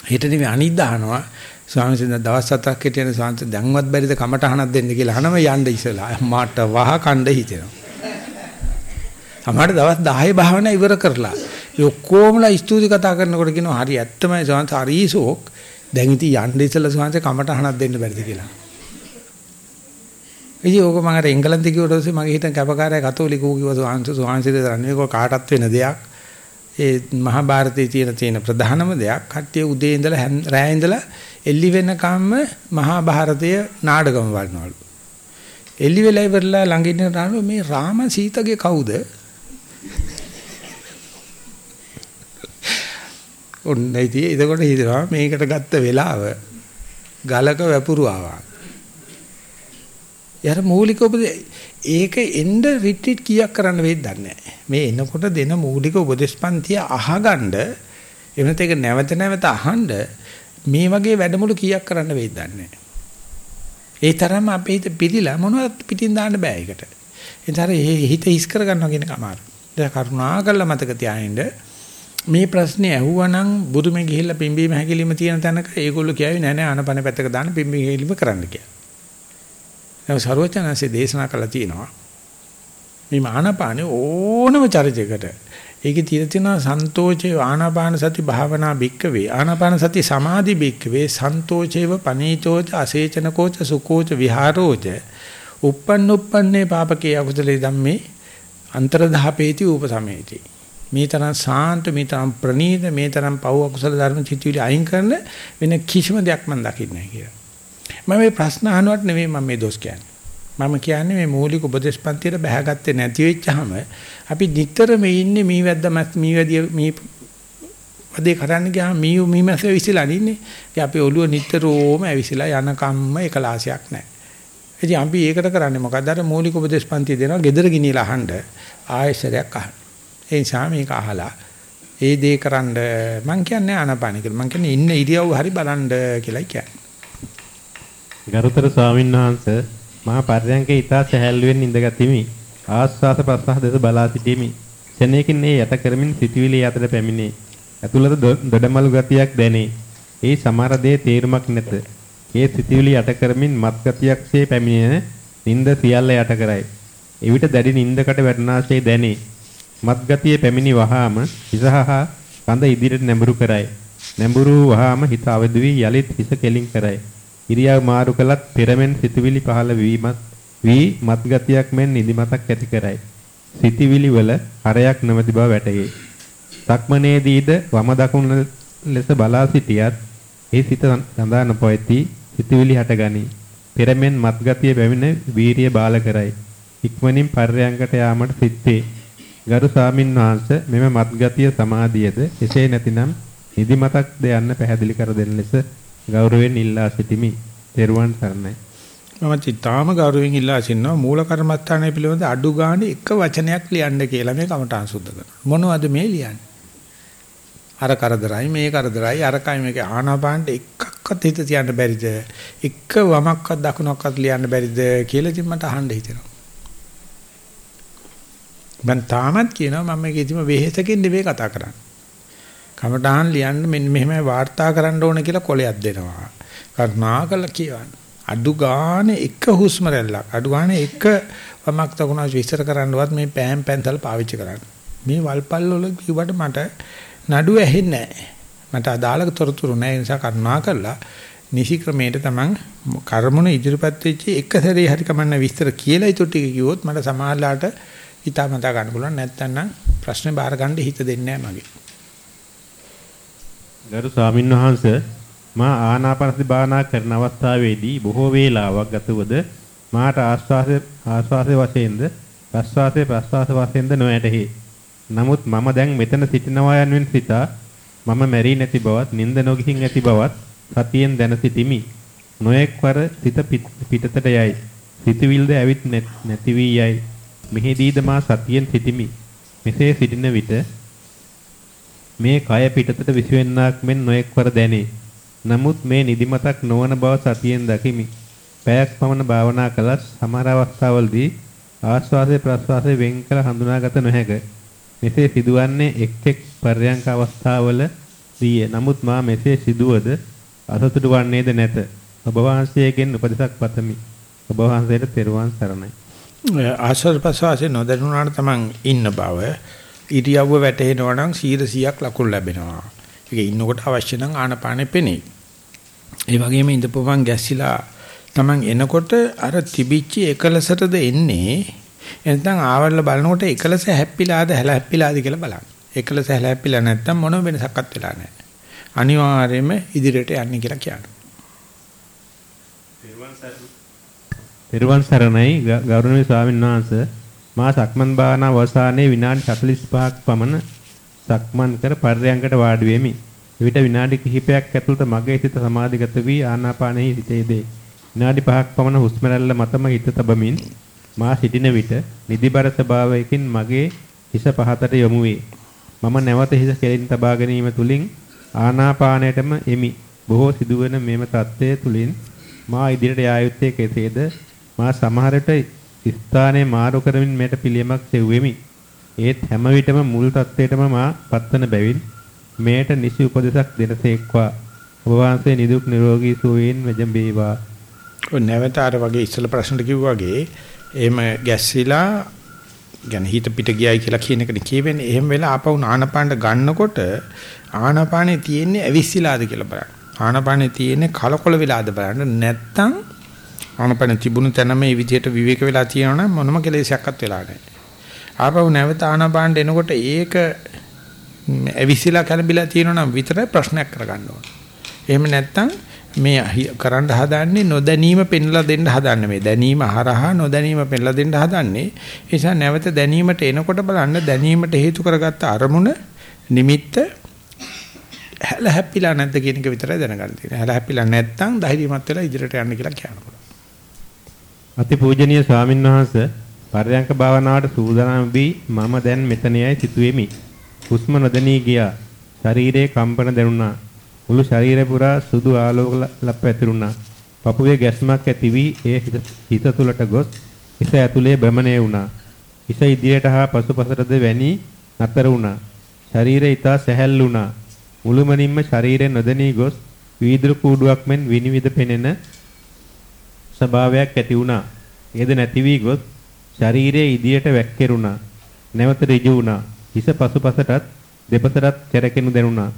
හෙට නෙමෙයි අනිත් දානවා ස්වාමීන් වහන්සේ දවස් හතක් හිටියන සාන්ත දැන්වත් බැරිද කමටහනක් දෙන්න කියලා අහනම යන්න ඉසලා මාට වහ කණ්ඩ හිතෙනවා. සමහර දවස් 10 භාවනා ඉවර කරලා ඒ ඔක්කොමලා ස්තුති කතා කරනකොට කියනවා හරි ඇත්තමයි සාන්ත හරිසෝක් දැන් ඉතින් යන්න ඉසලා සාන්ත කමටහනක් දෙන්න බැරිද කියලා. ඉතින් ඕක මම අර එංගලන්තේ ගිහුවට පස්සේ මගේ හිතන කැපකාරය කතෝලිකෝ කිව්වා සාන්ත සාන්සිද දන්නේ කො කාටත් වෙන දෙයක්. ඒ මහා භාරතයේ තියෙන තියෙන ප්‍රධානම දෙයක් කට්ටිය උදේ ඉඳලා රෑ ඉඳලා එල්ලි වෙනකම්ම මහා භාරතය නාටකම බලනවලු. එල්ලි වෙලා ඉවරලා ළඟින් ඉන්න මේ රාම සීතගේ කවුද? ඔන්න ඉතින් එතකොට හිතනවා මේකට ගත්ත වෙලාව ගලක වැපුරුවා. යර මූලික උපදේ ඒක එන්න රිට්‍රීට් කීයක් කරන්න වෙයිද දන්නේ මේ එනකොට දෙන මූලික උපදේශපන්තිය අහගන්න එවනත ඒක නැවත නැවත අහන්න මේ වගේ වැඩමුළු කීයක් කරන්න වෙයිද දන්නේ ඒ තරම අපේ හිත පිළිලා මොනවද පිටින් දාන්න බෑ ඒකට. ඒතර හිත හිස් කර ගන්නවා කියන කමාර. දැන් කරුණාකරලා මතක තියාගන්න මේ ප්‍රශ්නේ ඇහුවනම් බුදුමෙ ගිහිල්ලා පිම්බීම හැකිලිම තියෙන තැනක ඒගොල්ලෝ කියයි නෑ නෑ ආනපන පැත්තක දාන්න පිම්බීම හැකිලිම කරන්න කියලා. දැන් සරුවචනanse දේශනා කළා තියෙනවා. මේ ආනපානේ ඕනම චරිතයකට ඒකේ තියෙන තියෙනවා සන්තෝෂේ ආනාපාන සති භාවනා භික්කවේ ආනාපාන සති සමාධි භික්කවේ සන්තෝෂේව පනීචෝච අසේචනකෝච සුකෝච විහාරෝච uppන්න uppන්නේ පාපකේ අකුසලේ ධම්මේ අන්තරධාපේති උපසමේති මේ තරම් සාන්ත මේ තරම් ප්‍රණීත මේ තරම් පව් අකුසල ධර්ම චිතුවිලි අයින් කරන වෙන කිසිම දෙයක් මම දකින්නේ නැහැ කියලා මම මේ ප්‍රශ්න අහනවට නෙවෙයි මම මේ දොස් කියන්නේ මම කියන්නේ මේ මූලික උපදේශ පන්තියට බැහැගත්තේ නැති වෙච්චාම අපි නිතරම ඉන්නේ මී වැද්දමත් මී වැදිය මී වදේ කරන්න ගියාම මී මී මැස්ස විසිලා ඉන්නේ. ඉතින් අපි ඔළුව නිතරම ඇවිසිලා යන කම්ම එකලාසයක් නැහැ. ඉතින් අපි ඒකට කරන්නේ මොකද්ද? අර මූලික උපදේශ පන්තිය දෙනවා gedara ගිනිලා අහන්න ආයෙසරයක් අහන්න. ඒ නිසා මේක අහලා ඒ දේ කරන්න මම කියන්නේ ආනපාන කියලා. මම කියන්නේ ඉන්න ඉරියව් හරි බලන්න කියලා කියන්නේ. ගරුතර ස්වාමීන් වහන්සේ මහා පර්යංකේ ඊතා සැහැල්ලුවෙන් ඉඳගතිමි. ආස්වාස ප්‍රස්වාස දෙස බලා සිටීමි. සෙනෙකින් ඒ යත කරමින් සිටිවිලි යතට පැමිණේ. ඇතුළත දඩමලු ගතියක් දැනේ. ඒ සමහර දේ තේරුමක් නැත. ඒ සිටිවිලි යට කරමින් මත් ගතියක්සේ පැමිණෙන නිින්ද සියල්ල යට කරයි. එවිට දැඩි නිින්දකට වැටෙනාසේ දැනේ. මත් ගතිය පැමිණි වහාම හිසහා කඳ ඉදිරියට නැඹුරු කරයි. නැඹුරු වහාම හිත අවදි වී යලිත් හිස කෙලින් කරයි. ඉරියව් මාරු කළත් පෙරමෙන් සිතුවිලි පහළ වීමත් වී මත්ගතියක් මෙන් නිදිමතක් ඇති කරයි. සිතුවිලි වල හරයක් නැමැති බව වැටහේ. සක්මනේදීද වම දකුණ ලෙස බලා සිටියත් ඒ සිත සඳහා නොපැති සිතුවිලි හටගනී. පෙරමෙන් මත්ගතිය පැමිණ වීරිය බාල කරයි. ඉක්මනින් පර්යංකට යාමට සිත්තේ. ගරු සාමින් වහන්සේ මෙම මත්ගතිය සමාධියද එසේ නැතිනම් නිදිමතක්ද යන්න පැහැදිලි කර දෙන ලෙස ගෞරවයෙන් ඉල්ලා සිටිමි. තෙරුවන් සරණයි. මම චිත්තාම ගෞරවයෙන් ඉල්ලා සිටිනවා මූල කර්මස්ථානය පිළිබඳ අඩු ගානේ එක වචනයක් ලියන්න කියලා මේ කමටහන් සුද්ධ කරනවා. මොනවද මේ ලියන්නේ? අර කරදරයි මේ කරදරයි අරකයි මේක ආනාපානට එකක්වත් හිත තියන්න බැරිද? එක වමක්වත් දකුණක්වත් ලියන්න බැරිද කියලා ඉතින් මට අහන්න හිතෙනවා. මම තාමත් කියනවා මම මේක ඉතින් වෙහෙසකින් නෙවෙයි කතා කරන්නේ. කමඨාන් ලියන්න මෙන්න මෙහෙම වාර්තා කරන්න ඕන කියලා කොලයක් දෙනවා. කරුණාකරලා කියවන්න. අඩු ගානේ එක හුස්ම රැල්ලක් අඩු ගානේ එක වමක් තකුණා විස්තර කරන්නවත් මේ පෑම් පැන්සල් පාවිච්චි කරන්න. මේ වල්පල් වල කිව්වට මට නඩුව ඇහෙන්නේ නැහැ. මට අදාළ තොරතුරු නැහැ. ඒ නිසා කරුණා කරලා නිසි ක්‍රමයට තමන් කර්මුණ ඉදිරිපත් වෙච්ච එක සැරේ හරි කමන්න විස්තර කියලා ඊට ටික කිව්වොත් මට සමාහලාට හිතාමතා ගන්න පුළුවන් නැත්නම් නම් ප්‍රශ්නේ බාර ගන්න හිත දෙන්නේ නැහැ මගේ. ගරු ස්වාමීන් වහන්සේ මා ආනාපානසති භාවනා කරන අවස්ථාවේදී බොහෝ වේලාවක් ගතවද මාට ආස්වාස ආස්වාසයේ වශයෙන්ද ප්‍රස්වාසයේ ප්‍රස්වාස වශයෙන්ද නොඇතෙහි. නමුත් මම දැන් මෙතන සිටිනවා යනුවෙන් සිතා මම මැරී නැති බවත් නිින්ද නොගිහින් ඇති බවත් සතියෙන් දැන සිටිමි. නොඑක්වර සිත පිටතට යයි. සිතවිල්ද ඇවිත් නැති වී යයි. මෙහිදීද මා සතියෙන් සිටිමි. මෙසේ සිටින විට මේ කය පිටතට විසවෙන්නක් මෙන් නොඑක්වර දැනේ. නමුත් මේ නිදිමතක් නොවන බව සතියෙන් දකිමි. පැයක් පමණ භාවනා කළත් සමහර අවස්ථාවලදී ආස්වාසේ ප්‍රස්වාසේ වෙන් කළ හඳුනාගත නොහැක. මෙසේ සිදුවන්නේ එක් එක් පර්යංක අවස්ථාවල දී. නමුත් මා මෙසේ සිදුවද අසතුටු වන්නේද නැත. ඔබ වහන්සේගෙන් උපදෙසක් පතමි. ඔබ වහන්සේට තෙරුවන් සරණයි. ආස්වාද ප්‍රස්වාසේ නොදැනුණාට තමන් ඉන්න බව ඉරියව්ව වැටෙනවා නම් 100ක් ලකුණු ලැබෙනවා. ඒක ඉන්නකොට අවශ්‍ය නම් ආනපානෙ පෙනේ. ඒ වගේම ඉඳපුවන් ගැස්සිලා Taman එනකොට අර තිබිච්ච එකලසටද එන්නේ එතන ආවල්ල බලනකොට එකලස හැප්පිලාද හැල හැප්පිලාද කියලා බලන්න. එකලස හැල හැප්පිලා නැත්තම් මොන වෙනසක්වත් වෙලා නැහැ. අනිවාර්යයෙන්ම ඉදිරියට යන්නේ කියලා කියනවා. පෙරවන් සරණයි ගෞරවනීය ස්වාමීන් වහන්සේ මා සක්මන් භාවනා අවසානයේ විනාඩි 45ක් පමණ සක්මන් කර පර්යංකට වාඩි වෙමි. විවිධ විනාඩි කිහිපයක් ඇතුළත මගේ සිත සමාධිගත වී ආනාපානෙහි සිටේදී විනාඩි 5ක් පමණ හුස්ම රැල්ල මතම හිත තබමින් මා සිටින විට නිදිබර ස්වභාවයකින් මගේ හිස පහතට යොමු වේ. මම නැවත හිස කෙලින් තබා ගැනීම තුලින් ආනාපානයටම එමි. බොහෝ සිදුවන මෙම தත්ත්වය තුලින් මා ඉදිරියට යා යුත්තේ කෙසේද? මා සමහරට ස්ථානයේ මාරු කරමින් මෙයට පිළියමක් සෙව්වෙමි. ඒත් හැම විටම මුල් තත්ත්වයටම මා පත්වන බැවින් මෙයට නිසි උපදෙසක් දෙනසේක්වා. ඔබ වහන්සේ නිදුක් නිරෝගී සුවයෙන් වැජඹේවා. ඔය නැවත අර වගේ ඉස්සල ප්‍රශ්නට කිව්වාගේ එහෙම ගැස්සিলা ගැන හිත පිට ගියයි කියලා කියන එකනේ කියවෙන්නේ. එහෙම වෙලා ආපහු ආනපානට ගන්නකොට ආනපානේ තියෙන්නේ ඇවිස්සීලාද කියලා බලන්න. ආනපානේ තියෙන්නේ කලකොල වෙලාද බලන්න. නැත්තම් ආනපාන තිබුණු තැන මේ විදිහට විවේක වෙලා තියෙනවනම් මොනම කෙලෙසයක්වත් වෙලා නැහැ. ආපහු නැවත ආනපානට එනකොට ඒක ඇවිස්සිලා කලබිලා තියෙනවනම් විතරයි ප්‍රශ්නයක් කරගන්න ඕනේ. එහෙම නැත්තම් මේ කරන්න හදන්නේ නොදැනීම පෙන්ලා දෙන්න හදන්නේ මේ දැනීම හරහා නොදැනීම පෙන්ලා දෙන්න හදන්නේ ඒ නිසා නැවත දැනීමට එනකොට බලන්න දැනීමට හේතු කරගත්ත අරමුණ නිමිත්ත හැල හැප්පිලා නැද්ද කියන එක විතරයි දැනගන්න තියෙන්නේ හැල හැප්පිලා නැත්නම් ධෛර්යමත් වෙලා ඉදිරියට යන්න කියලා කියනවා අතිපූජනීය ස්වාමීන් වහන්සේ පරයන්ක භාවනාවට සූදානම් වී මම දැන් මෙතනයයි සිටුවෙමි හුස්ම නොදැනී ගියා ශරීරයේ කම්පන දැනුණා මුළු ශරීරය පුරා සුදු ආලෝක ලප් ඇතිරුණා. පපුවේ ගැස්මක් ඇති වී එය හිත තුළට ගොස් හිස ඇතුලේ භ්‍රමණය වුණා. හිස ඉදිරියට හා පසුපසටද වැනි නතර වුණා. ශරීරය ඊතා සැහැල්ලු වුණා. මුළුමනින්ම ශරීරය නොදැනී ගොස් වීදුරු කූඩුවක් මෙන් විනිවිද පෙනෙන ස්වභාවයක් ඇති වුණා. ඒද නැති වී ගොස් ශරීරය ඉදිරියට වැක්කිරුණා. නැවත ඍජු වුණා. හිස පසුපසටත් දෙපසටත් කැරකෙනු දැනුණා.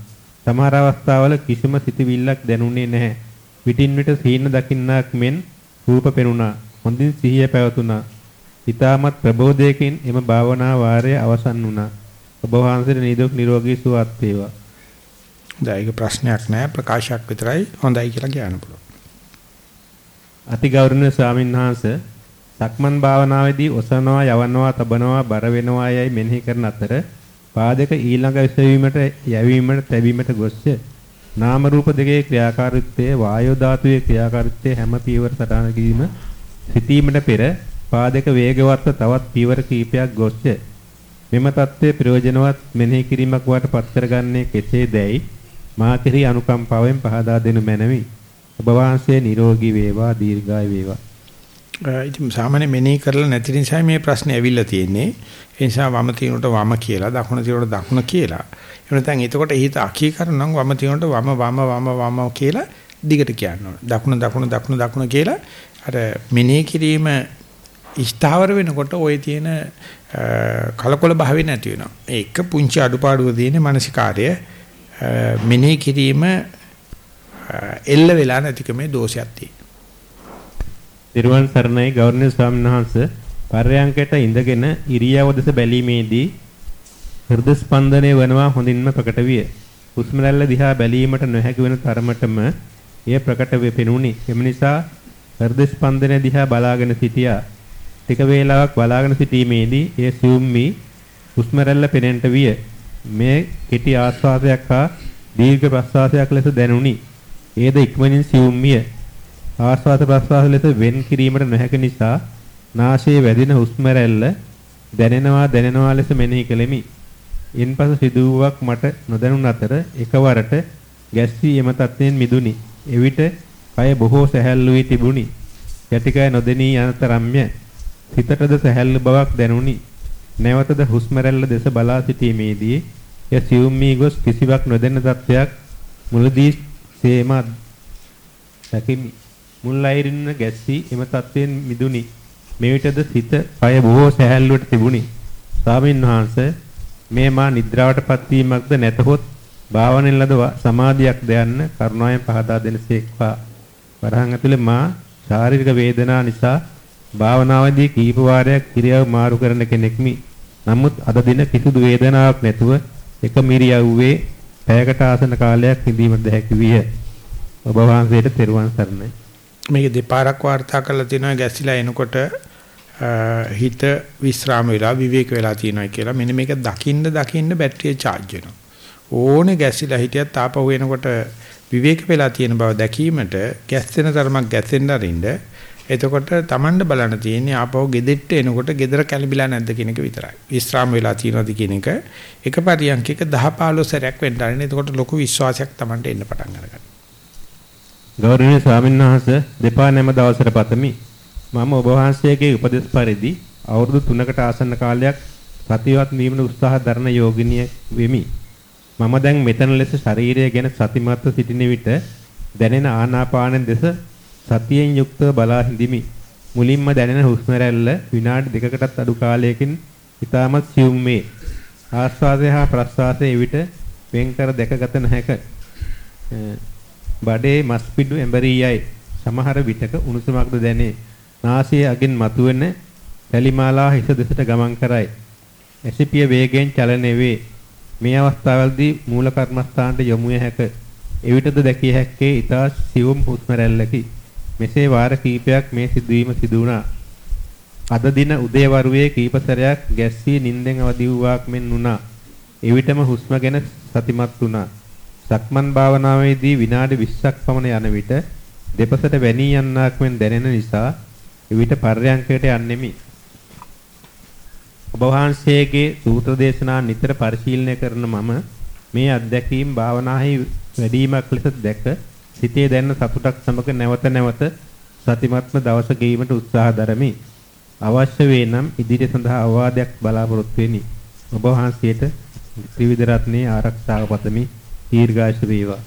සමහර අවස්ථාවල කිසිම සිතවිල්ලක් දැනුනේ නැහැ. විටින් විට සීන දකින්නක් මෙන් රූප පෙනුණා. හොඳින් සිහිය පැවතුණා. ඊටමත් ප්‍රබෝධයකින් එම භාවනා වාරය අවසන් වුණා. ඔබ වහන්සේට නිදුක් නිරෝගී සුවපත් වේවා. දැයික ප්‍රශ්නයක් නැහැ ප්‍රකාශයක් විතරයි හොඳයි කියලා කියන්න පුළුවන්. අතිගෞරවනීය ස්වාමීන් වහන්සේ සක්මන් භාවනාවේදී ඔසවනවා යවනවා තබනවා බර වෙනවා යයි මෙනෙහි කරන අතර පාදක ඊළඟ විසවීමට යැවීමට තැබීමට ගොස්ය. නාම රූප දෙකේ ක්‍රියාකාරීත්වයේ වායෝ ධාතුවේ ක්‍රියාකාරීත්වයේ හැම පීවර සටහන කිරීම සිටීමට පෙර පාදක වේගවත්ව තවත් පීවර කීපයක් ගොස්ය. මෙම தත්ත්වයේ ප්‍රයෝජනවත් මෙනෙහි කිරීමක් වට පත් කරගන්නේ කෙසේදැයි මා කෙරෙහි අනුකම්පාවෙන් පහදා දෙනු මැනවි. ඔබ වහන්සේ නිරෝගී වේවා දීර්ඝායු වේවා. ඉතින් සාමාන්‍ය මෙනෙහි කරලා නැති නිසා මේ ප්‍රශ්නේ ඇවිල්ලා තියෙන්නේ. ඒ නිසා වම තියනට වම කියලා, දකුණ තියනට දකුණ කියලා. එහෙම නැත්නම් එතකොට හිත අකී කරනම් වම තියනට වම වම වම වම කියලා දිගට කියන්න ඕන. දකුණ දකුණ දකුණ දකුණ කියලා අර මෙනෙහි කිරීම ස්ථාවර වෙනකොට ওই තියෙන කලකොල භාවය නැති වෙනවා. ඒක පුංචි අඩුපාඩුව තියෙන මානසිකාර්ය මෙනෙහි කිරීම එල්ල වෙලා නැතිකමේ දෝෂයක් තියෙනවා. දිරුවන් සරණයි ගෞරවනීය ස්වාමීන් වහන්සේ පර්යංකයට ඉඳගෙන ඉරියව් දෙස බැලීමේදී හෘද ස්පන්දනය වනවා හොඳින්ම ප්‍රකට විය. හුස්ම රැල්ල දිහා බැලීමට නොහැකි වෙන තරමටම එය ප්‍රකට වෙපෙනුනි. එම නිසා හෘද ස්පන්දනය දිහා බලාගෙන සිටියා. ටික වේලාවක් බලාගෙන සිටීමේදී එය සියුම් වී හුස්ම රැල්ල පෙනෙන්නට විය. මේ කෙටි ආස්වාදයක් හා දීර්ඝ ප්‍රස්වාසයක් ලෙස දැනුනි. ඒද ඉක්මනින් සියුම් විය. ආස්වාද ප්‍රස්වාස ලෙස වෙන් කිරීමට නොහැකි නිසා නාසයේ වැදින හුස්ම රැල්ල දැනෙනවා දැනෙනවා ලෙස මෙනෙහි කෙලෙමි. ඉන්පසු සිදුවක් මට නොදැනුන අතර එකවරට ගැස්සී එම තත්ත්වයෙන් මිදුනි. එවිට කය බොහෝ සැහැල්ලු වී තිබුණි. යටිකය නොදෙනී යනතරම්ය සිතටද සැහැල්ලු බවක් දැනුනි. නැවතද හුස්ම රැල්ල දෙස බලා සිටීමේදී එය සියුම් මී ගොස් කිසිවක් නොදැන තත්ත්වයක් මුලදී සේම දැකිමි. මුල් අයිරින්න ගැස්සී එම තත්ත්වයෙන් මිදුනි. මෙවිටද සිත කය බොහෝ සැහැල්ලුවට තිබුණි. ස්වාමීන් වහන්සේ මේ මා නිද්‍රාවටපත් වීමක්ද නැතහොත් භාවනෙන් ලද සමාධියක්ද යන්න කරුණාවෙන් පහදා දෙනසේක්වා. වරහන් ඇතුලේ මා ශාරීරික වේදනා නිසා භාවනාවේදී කීප වාරයක් ක්‍රියාව මාරු කරන කෙනෙක්මි. නමුත් අද දින කිසිදු වේදනාවක් නැතුව එක මිරියව්වේ පැයකට ආසන කාලයක් ඉඳීමට හැකි විය. ඔබ වහන්සේට තෙරුවන් සරණයි. මේක දෙපාරක් වාර්තා කරලා තියෙනවා ගැසිලා එනකොට හිත විස්්‍රාම වෙලා විවේක වෙලා තියෙනවා කියලා මෙන්න මේක දකින්න දකින්න බැටරිය charge වෙනවා. ඕනේ ගැසිලා හිටියත් ආපහු එනකොට විවේක වෙලා තියෙන බව දැකීමට ගැස්සෙන තරමක් ගැස්සෙන්න අරින්න එතකොට Tamanda බලන්න තියෙන්නේ ආපහු ගෙදෙට්ට එනකොට ගෙදර කැළඹිලා නැද්ද කියන එක විතරයි. විස්්‍රාම වෙලා තියෙනවද කියන එක එක පරියන්කයක 10 15 සැරයක් වෙන්න ආරනේ. එතකොට ලොකු විශ්වාසයක් Tamanda එන්න පටන් ගන්නවා. ගෞරවනීය ස්වාමීන් වහන්සේ දෙපා නැම දවසට පතමි. මම ඔබ වහන්සේගේ උපදෙස් පරිදි අවුරුදු 3කට ආසන්න කාලයක් සතියවත් වීමට උත්සාහ දරන යෝගිනිය වෙමි. මම දැන් මෙතන ලෙස ශරීරය ගැන සතිමත්ව සිටින විට දැනෙන ආනාපාන දෙස සතියෙන් යුක්තව බලා හිඳිමි. මුලින්ම දැනෙන හුස්ම රැල්ල විනාඩි දෙකකටත් අඩු කාලයකින් ඉතාමත් සියුම් වේ. ආස්වාදය හා ප්‍රස්වාසය එවිට වෙන්කර දැකගත නොහැක. බඩේ මස් පිඩු එඹරී යයි. සමහර විටක උණුසුමක්ද දැනේ. නාසයේ අගින් මතුවෙන පැලිමාලා හිස දෙසට ගමන් කරයි. ඇසිපිය වේගයෙන් චලනය වේ. මේ අවස්ථාවවලදී මූල කර්මස්ථානට යොමු හැක. එවිටද දැකිය හැක්කේ ඊතා සියුම් හුස්ම රැල්ලකි. මෙසේ වාර කිහිපයක් මේ සිදුවීම සිදු වුණා. අද දින උදේවරුවේ කීප සැරයක් ගැස්සී නිින්දෙන් අවදි වූවාක් මෙන් වුණා. එවිටම හුස්ම ගැන සතිමත් වුණා. සක්මන් භාවනාවේදී විනාඩි 20ක් පමණ යන විට දෙපසට වැනී යන්නක් මෙන් දැනෙන නිසා එවිට පර්යංකයට යන්නෙමි. ඔබ වහන්සේගේ සූත්‍ර දේශනා නිතර පරිශීලනය කරන මම මේ අත්දැකීම් භාවනාහි වැඩිමක් ලෙස දැක සිතේ දැනෙන සතුටක් සමග නැවත නැවත සතිමත්ම දවස ගෙවීමට උත්සාහ දරමි. අවශ්‍ය වේ නම් ඉදිරිය සඳහා අවවාදයක් බලාපොරොත්තු වෙමි. ඔබ වහන්සේට ත්‍රිවිධ රත්නයේ ආරක්ෂාව පතමි. දීර්ඝායුෂ වේවා.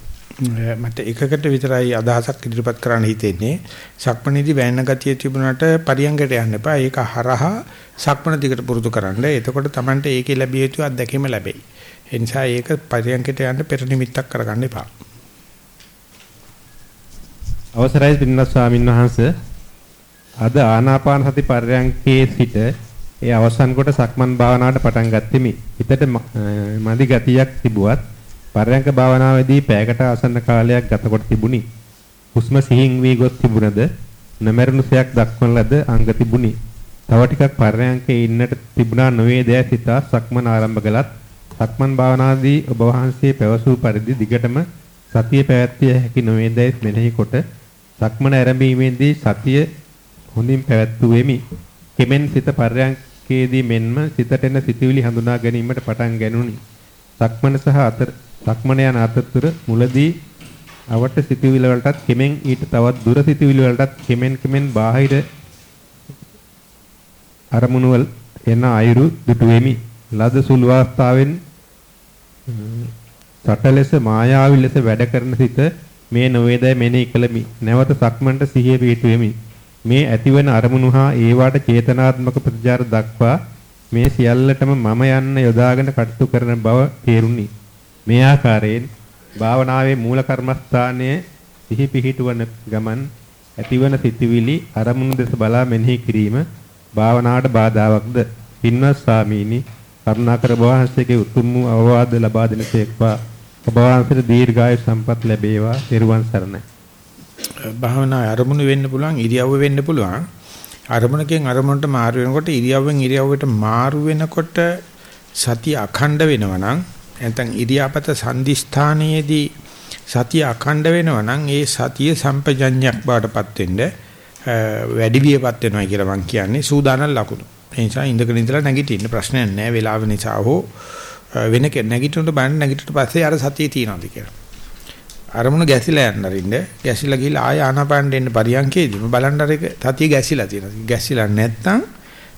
මට එකකට විතරයි අදහසක් ඉදිරිපත් කරන්න හිතෙන්නේ. සක්මණේදී වැයෙන ගතිය තිබුණාට පරියංගයට යන්න එපා. ඒක හරහා සක්මණ දිගට පුරුදු කරන්න. එතකොට Tamante ඒකේ ලැබිය යුතු අත්දැකීම ලැබෙයි. ඒ නිසා ඒක පරියංගයට යන්න පෙර නිමිත්තක් කරගන්න එපා. අවසරයි පින්නස් ස්වාමීන් වහන්සේ අද ආනාපාන සති පරියංගයේ සිට ඒ අවසන් කොට සක්මන් භාවනාවට පටන් ගත්ෙමි. හිතට මදි ගතියක් තිබුවත් පරයන්ක භාවනාවේදී පැයකට ආසන්න කාලයක් ගතකොට තිබුණි. හුස්ම සිහින් වී ගොස් තිබුණද නොමරණුසයක් දක්වන ලද අංග තිබුණි. තව ටිකක් පරයන්කේ ඉන්නට තිබුණා නොවේ දැයි සිතා සක්මන් ආරම්භ කළත් සක්මන් භාවනාදී ඔබ වහන්සේ පැවසූ පරිදි දිගටම සතිය පැවැත්විය හැකි නොවේ දැයි මෙනෙහි කොට සක්මන ආරම්භීමේදී සතිය හොඳින් පැවැත්වුවෙමි. කෙමෙන් සිත පරයන්කේදී මෙන්ම සිතට එන සිතුවිලි හඳුනා ගැනීමට පටන් ගැනුණි. සක්මන සහ අතර සක්මන යන අතරතුර මුලදී අවට සිතුවිලි වලටත් කෙමෙන් ඊට තවත් දුර සිතුවිලි වලටත් කෙමෙන් කෙමෙන් බාහිර අරමුණු වල එන අයුරු දුටු වෙමි. ලද සුළු අවස්ථාවෙන් සටලෙස මායාවි ලෙස වැඩ කරන සිත මේ නොවේදයි මෙනෙහි කළමි. නැවත සක්මන්ට සිහිය පිහිටුවෙමි. මේ ඇතිවන අරමුණු හා ඒවාට චේතනාත්මක ප්‍රතිචාර දක්වා මේ සියල්ලටම මම යන්න යොදාගෙන කටයුතු කරන බව තේරුණි. මේ ආකාරයෙන් භාවනාවේ මූල කර්මස්ථානයේ සිහි පිහිටුවන ගමන් ඇතිවන සිතුවිලි අරමුණු දෙස බලා මෙනෙහි කිරීම භාවනාවට බාධාවක්ද? පින්වත් ස්වාමීනි කරුණාකර වහන්සේගේ උතුම් වූ අවවාද ලබා දෙනසේක්වා ඔබ වහන්සේට දීර්ඝායු සම්පත් ලැබේවා. ත්වන් සරණයි. භාවනා අරමුණු වෙන්න පුළුවන් ඉරියව්ව වෙන්න පුළුවන්. අරමුණකින් අරමුණට මාරු වෙනකොට ඉරියව්වෙන් ඉරියව්වට මාරු වෙනකොට සතිය අඛණ්ඩ වෙනවා නම් නැත්නම් ඉරියාපත සංදිස්ථානයේදී සතිය අඛණ්ඩ වෙනවා නම් ඒ සතිය සම්පජඤ්ඤයක් බවටපත් වෙන්න වැඩි වියපත් වෙනවා කියලා මම කියන්නේ සූදානම් ලකුණු. ඒ නිසා ඉඳගෙන ඉඳලා නැගිටින්න ප්‍රශ්නයක් නැහැ වේලාව නිසා හෝ වෙන නැගිටිනකොට බලන්න නැගිටිට පස්සේ අර සතිය තියනවාද කියලා. අරමුණ ගැසිලා යන්න අරින්න ගැසිලා ගිහලා ආය ආනාපාන දෙන්න පරියන්කේදීම බලන්න අර සතිය ගැසිලා තියෙනවා. ගැසිලා නැත්තම්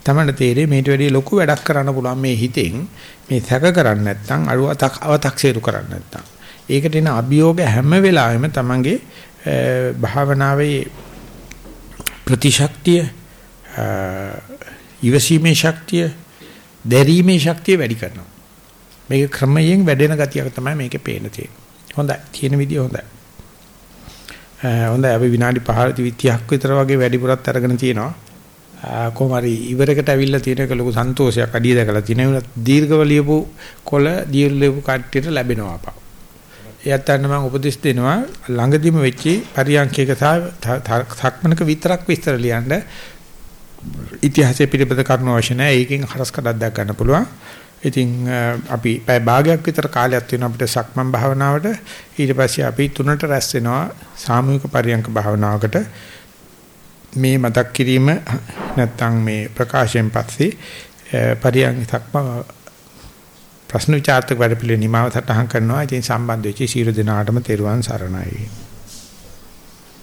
තමයි තේරෙන්නේ මේට වැඩිය ලොකු වැඩක් කරන්න පුළුවන් මේ හිතෙන් මේ සැක කරන්නේ නැත්තම් අරුවතක් අව탁සේරු කරන්නේ නැත්තම්. ඒකට එන අභියෝග හැම වෙලාවෙම තමන්ගේ භාවනාවේ ප්‍රතිශක්තිය ඉවසීමේ ශක්තිය දැරීමේ ශක්තිය වැඩි කරනවා. මේක ක්‍රමයෙන් වැඩෙන ගතියක් තමයි මේකේ පේන තියෙන්නේ. හොඳයි. තියෙන විදිය හොඳයි. හොඳයි අපි විනාඩි 5 30ක් විතර වගේ වැඩිපුරත් අරගෙන තියෙනවා. කොහොම හරි ඉවරකට ඇවිල්ලා තියෙන එක ලොකු සන්තෝෂයක් අඩිය දැකලා තියෙනවා. දීර්ඝව ලියපු කොළ දීර්ඝ ලියපු කට්ටියට ලැබෙනවා අපා. එයත් අන්න මම උපදෙස් දෙනවා ළඟදිම වෙච්චි පරියන්කයක සහ සක්මනක විතරක් විස්තර ලියන්න ඉතිහාසයේ පිළිබඳ කරුණු අවශ්‍ය නැහැ. ඒකෙන් හරස් කඩක් දා ගන්න පුළුවන්. ඉතින් අපි පැය භාගයක් විතර කාලයක් තියෙනවා අපිට සක්මන් භාවනාවට. ඊට පස්සේ අපි තුනට රැස් වෙනවා සාමූහික පරියන්ක භාවනාවකට. මේ මතක් කිරීම නැත්තම් මේ ප්‍රකාශයෙන් පස්සේ පරියන්ක සක්මන් ප්‍රශ්න විචාරතක වැඩ පිළිවෙල නිමාව සටහන් කරනවා. ඉතින් සම්බන්ධ වෙච්ච සියලු දෙනාටම තෙරුවන් සරණයි.